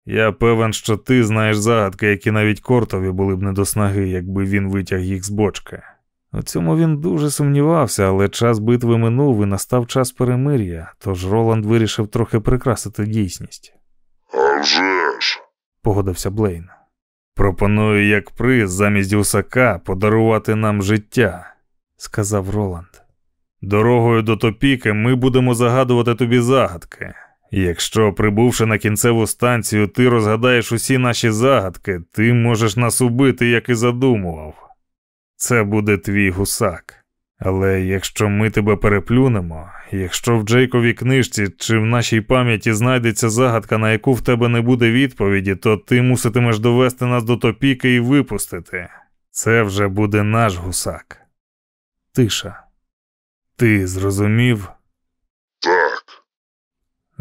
Я певен, що ти знаєш загадки, які навіть кортові були б не до снаги, якби він витяг їх з бочки. У цьому він дуже сумнівався, але час битви минув і настав час перемир'я, тож Роланд вирішив трохи прикрасити дійсність. А вже ж. Погодився Блейн. Пропоную як приз замість гусака подарувати нам життя, сказав Роланд. Дорогою до топіки ми будемо загадувати тобі загадки. Якщо, прибувши на кінцеву станцію, ти розгадаєш усі наші загадки, ти можеш нас убити, як і задумував. Це буде твій гусак. Але якщо ми тебе переплюнемо, якщо в Джейковій книжці чи в нашій пам'яті знайдеться загадка, на яку в тебе не буде відповіді, то ти муситимеш довести нас до топіки і випустити. Це вже буде наш гусак. Тиша. Ти зрозумів?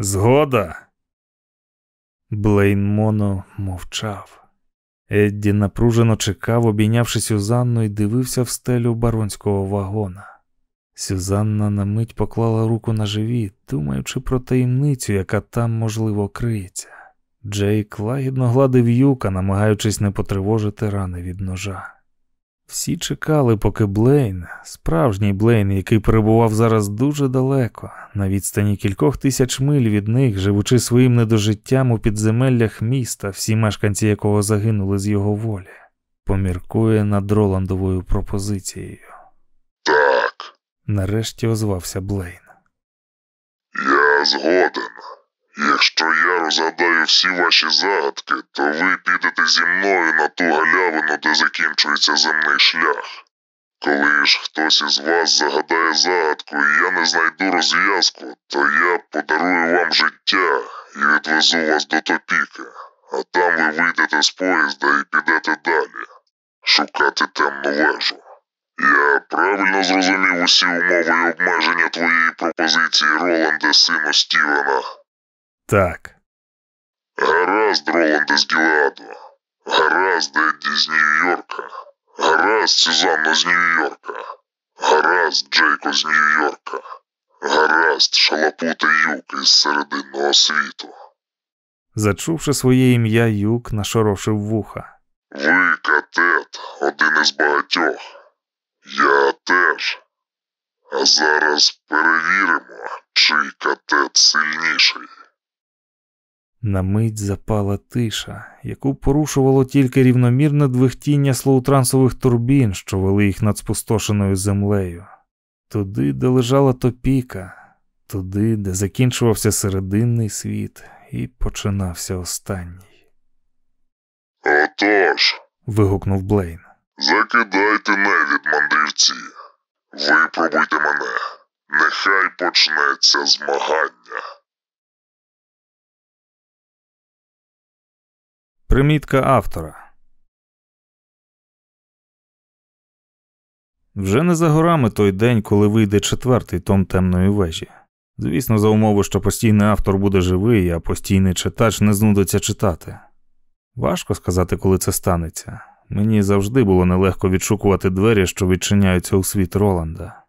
Згода. Блейн Моно мовчав. Едді напружено чекав, обійнявши Сюзанну, і дивився в стелю баронського вагона. Сюзанна на мить поклала руку на живіт, думаючи про таємницю, яка там, можливо, криється. Джейк лагідно гладив юка, намагаючись не потривожити рани від ножа. Всі чекали, поки Блейн, справжній Блейн, який перебував зараз дуже далеко, на відстані кількох тисяч миль від них, живучи своїм недожиттям у підземеллях міста, всі мешканці якого загинули з його волі, поміркує над Роландовою пропозицією. так, Нарешті озвався Блейн. я згоден. Якщо я розгадаю всі ваші загадки, то ви підете зі мною на ту галявину, де закінчується земний шлях. Коли ж хтось із вас загадає загадку і я не знайду розв'язку, то я подарую вам життя і відвезу вас до топіки, а там ви вийдете з поїзда і підете далі, шукати темну вежу. Я правильно зрозумів усі умови і обмеження твоєї пропозиції, Роланде, сину Стівена. Так, Гаразд, Роланде з Гілеаду. Гаразд, Едді з Нью-Йорка. Гаразд, Сюзанно з Нью-Йорка. Гаразд, Джейко з Нью-Йорка. Гаразд, Шалапути Юк із серединного світу. зачувши своє ім'я, юк нашорошив вуха. Ви, катет, один із багатьох. Я теж. А зараз перевіримо, чий катет сильніший. На мить запала тиша, яку порушувало тільки рівномірне двихтіння слоутрансових турбін, що вели їх над спустошеною землею. Туди, де лежала топіка, туди, де закінчувався серединний світ і починався останній. Отож, Вигукнув Блейн. Закидайте невід, мандрівці. Випробуйте мене. Нехай почнеться змагання. Примітка автора. Вже не за горами той день, коли вийде четвертий том темної вежі. Звісно, за умови, що постійний автор буде живий, а постійний читач не знудиться читати. Важко сказати, коли це станеться. Мені завжди було нелегко відшукувати двері, що відчиняються у світ Роланда.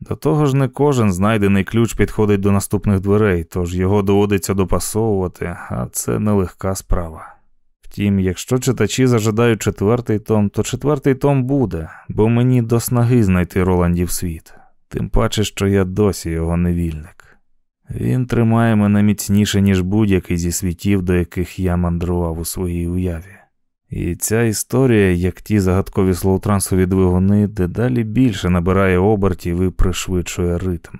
До того ж, не кожен знайдений ключ підходить до наступних дверей, тож його доводиться допасовувати, а це нелегка справа. Втім, якщо читачі зажадають четвертий том, то четвертий том буде, бо мені до снаги знайти Роландів світ, тим паче, що я досі його невільник. Він тримає мене міцніше, ніж будь-який зі світів, до яких я мандрував у своїй уяві. І ця історія, як ті загадкові слоутрансові двигуни, дедалі більше набирає обертів і пришвидшує ритм.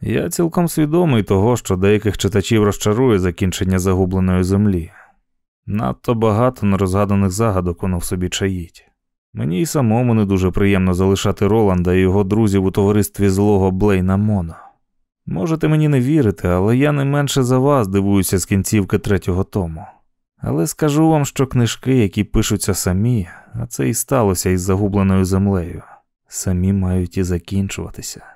Я цілком свідомий того, що деяких читачів розчарує закінчення загубленої землі. Надто багато нерозгаданих загадок воно в собі чаїть. Мені й самому не дуже приємно залишати Роланда і його друзів у товаристві злого Блейна Моно. Можете мені не вірити, але я не менше за вас дивуюся з кінцівки третього тому. Але скажу вам, що книжки, які пишуться самі, а це і сталося із загубленою землею, самі мають і закінчуватися.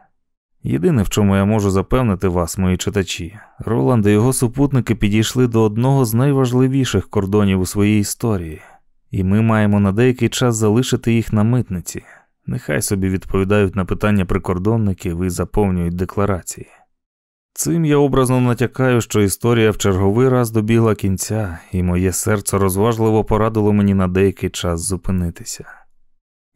Єдине, в чому я можу запевнити вас, мої читачі, Роланд і його супутники підійшли до одного з найважливіших кордонів у своїй історії, і ми маємо на деякий час залишити їх на митниці. Нехай собі відповідають на питання прикордонників і заповнюють декларації. Цим я образно натякаю, що історія в черговий раз добігла кінця, і моє серце розважливо порадило мені на деякий час зупинитися.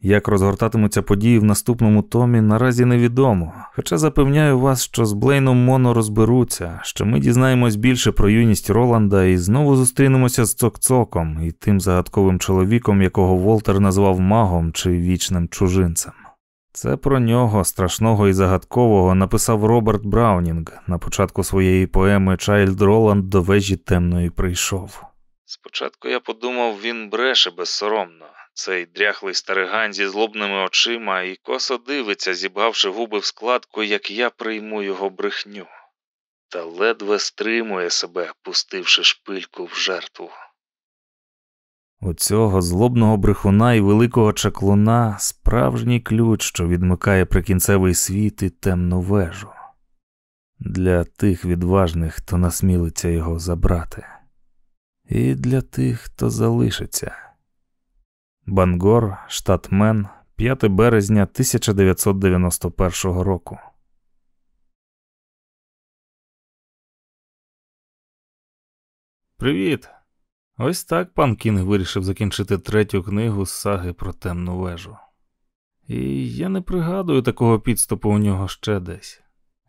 Як розгортатимуться події в наступному томі, наразі невідомо, хоча запевняю вас, що з Блейном Моно розберуться, що ми дізнаємось більше про юність Роланда і знову зустрінемося з Цокцоком і тим загадковим чоловіком, якого Волтер назвав магом чи вічним чужинцем. Це про нього, страшного і загадкового, написав Роберт Браунінг на початку своєї поеми Чайлд Роланд до вежі темної прийшов. Спочатку я подумав, він бреше безсоромно. Цей дряхлий старигань зі злобними очима і косо дивиться, зібгавши губи в складку, як я прийму його брехню, та ледве стримує себе, пустивши шпильку в жертву. У цього злобного брехуна і великого чаклуна справжній ключ, що відмикає прикінцевий світ і темну вежу. Для тих відважних, хто насмілиться його забрати, і для тих, хто залишиться. Бангор, штат Мен, 5 березня 1991 року. Привіт. Ось так пан Кінг вирішив закінчити третю книгу з саги про темну вежу. І я не пригадую такого підступу у нього ще десь.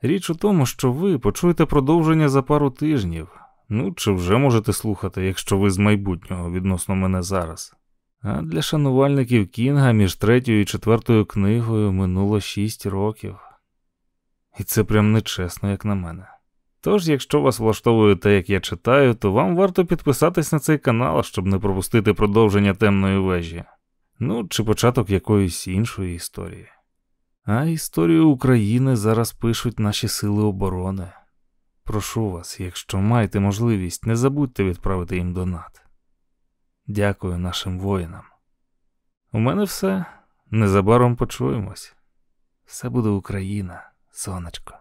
Річ у тому, що ви почуєте продовження за пару тижнів, ну чи вже можете слухати, якщо ви з майбутнього відносно мене зараз. А для шанувальників Кінга між третьою і четвертою книгою минуло шість років. І це прям нечесно, як на мене. Тож, якщо вас влаштовує те, як я читаю, то вам варто підписатись на цей канал, щоб не пропустити продовження темної вежі, ну чи початок якоїсь іншої історії. А історію України зараз пишуть наші сили оборони. Прошу вас, якщо маєте можливість, не забудьте відправити їм донат. Дякую нашим воїнам. У мене все. Незабаром почуємось. Все буде Україна, сонечко.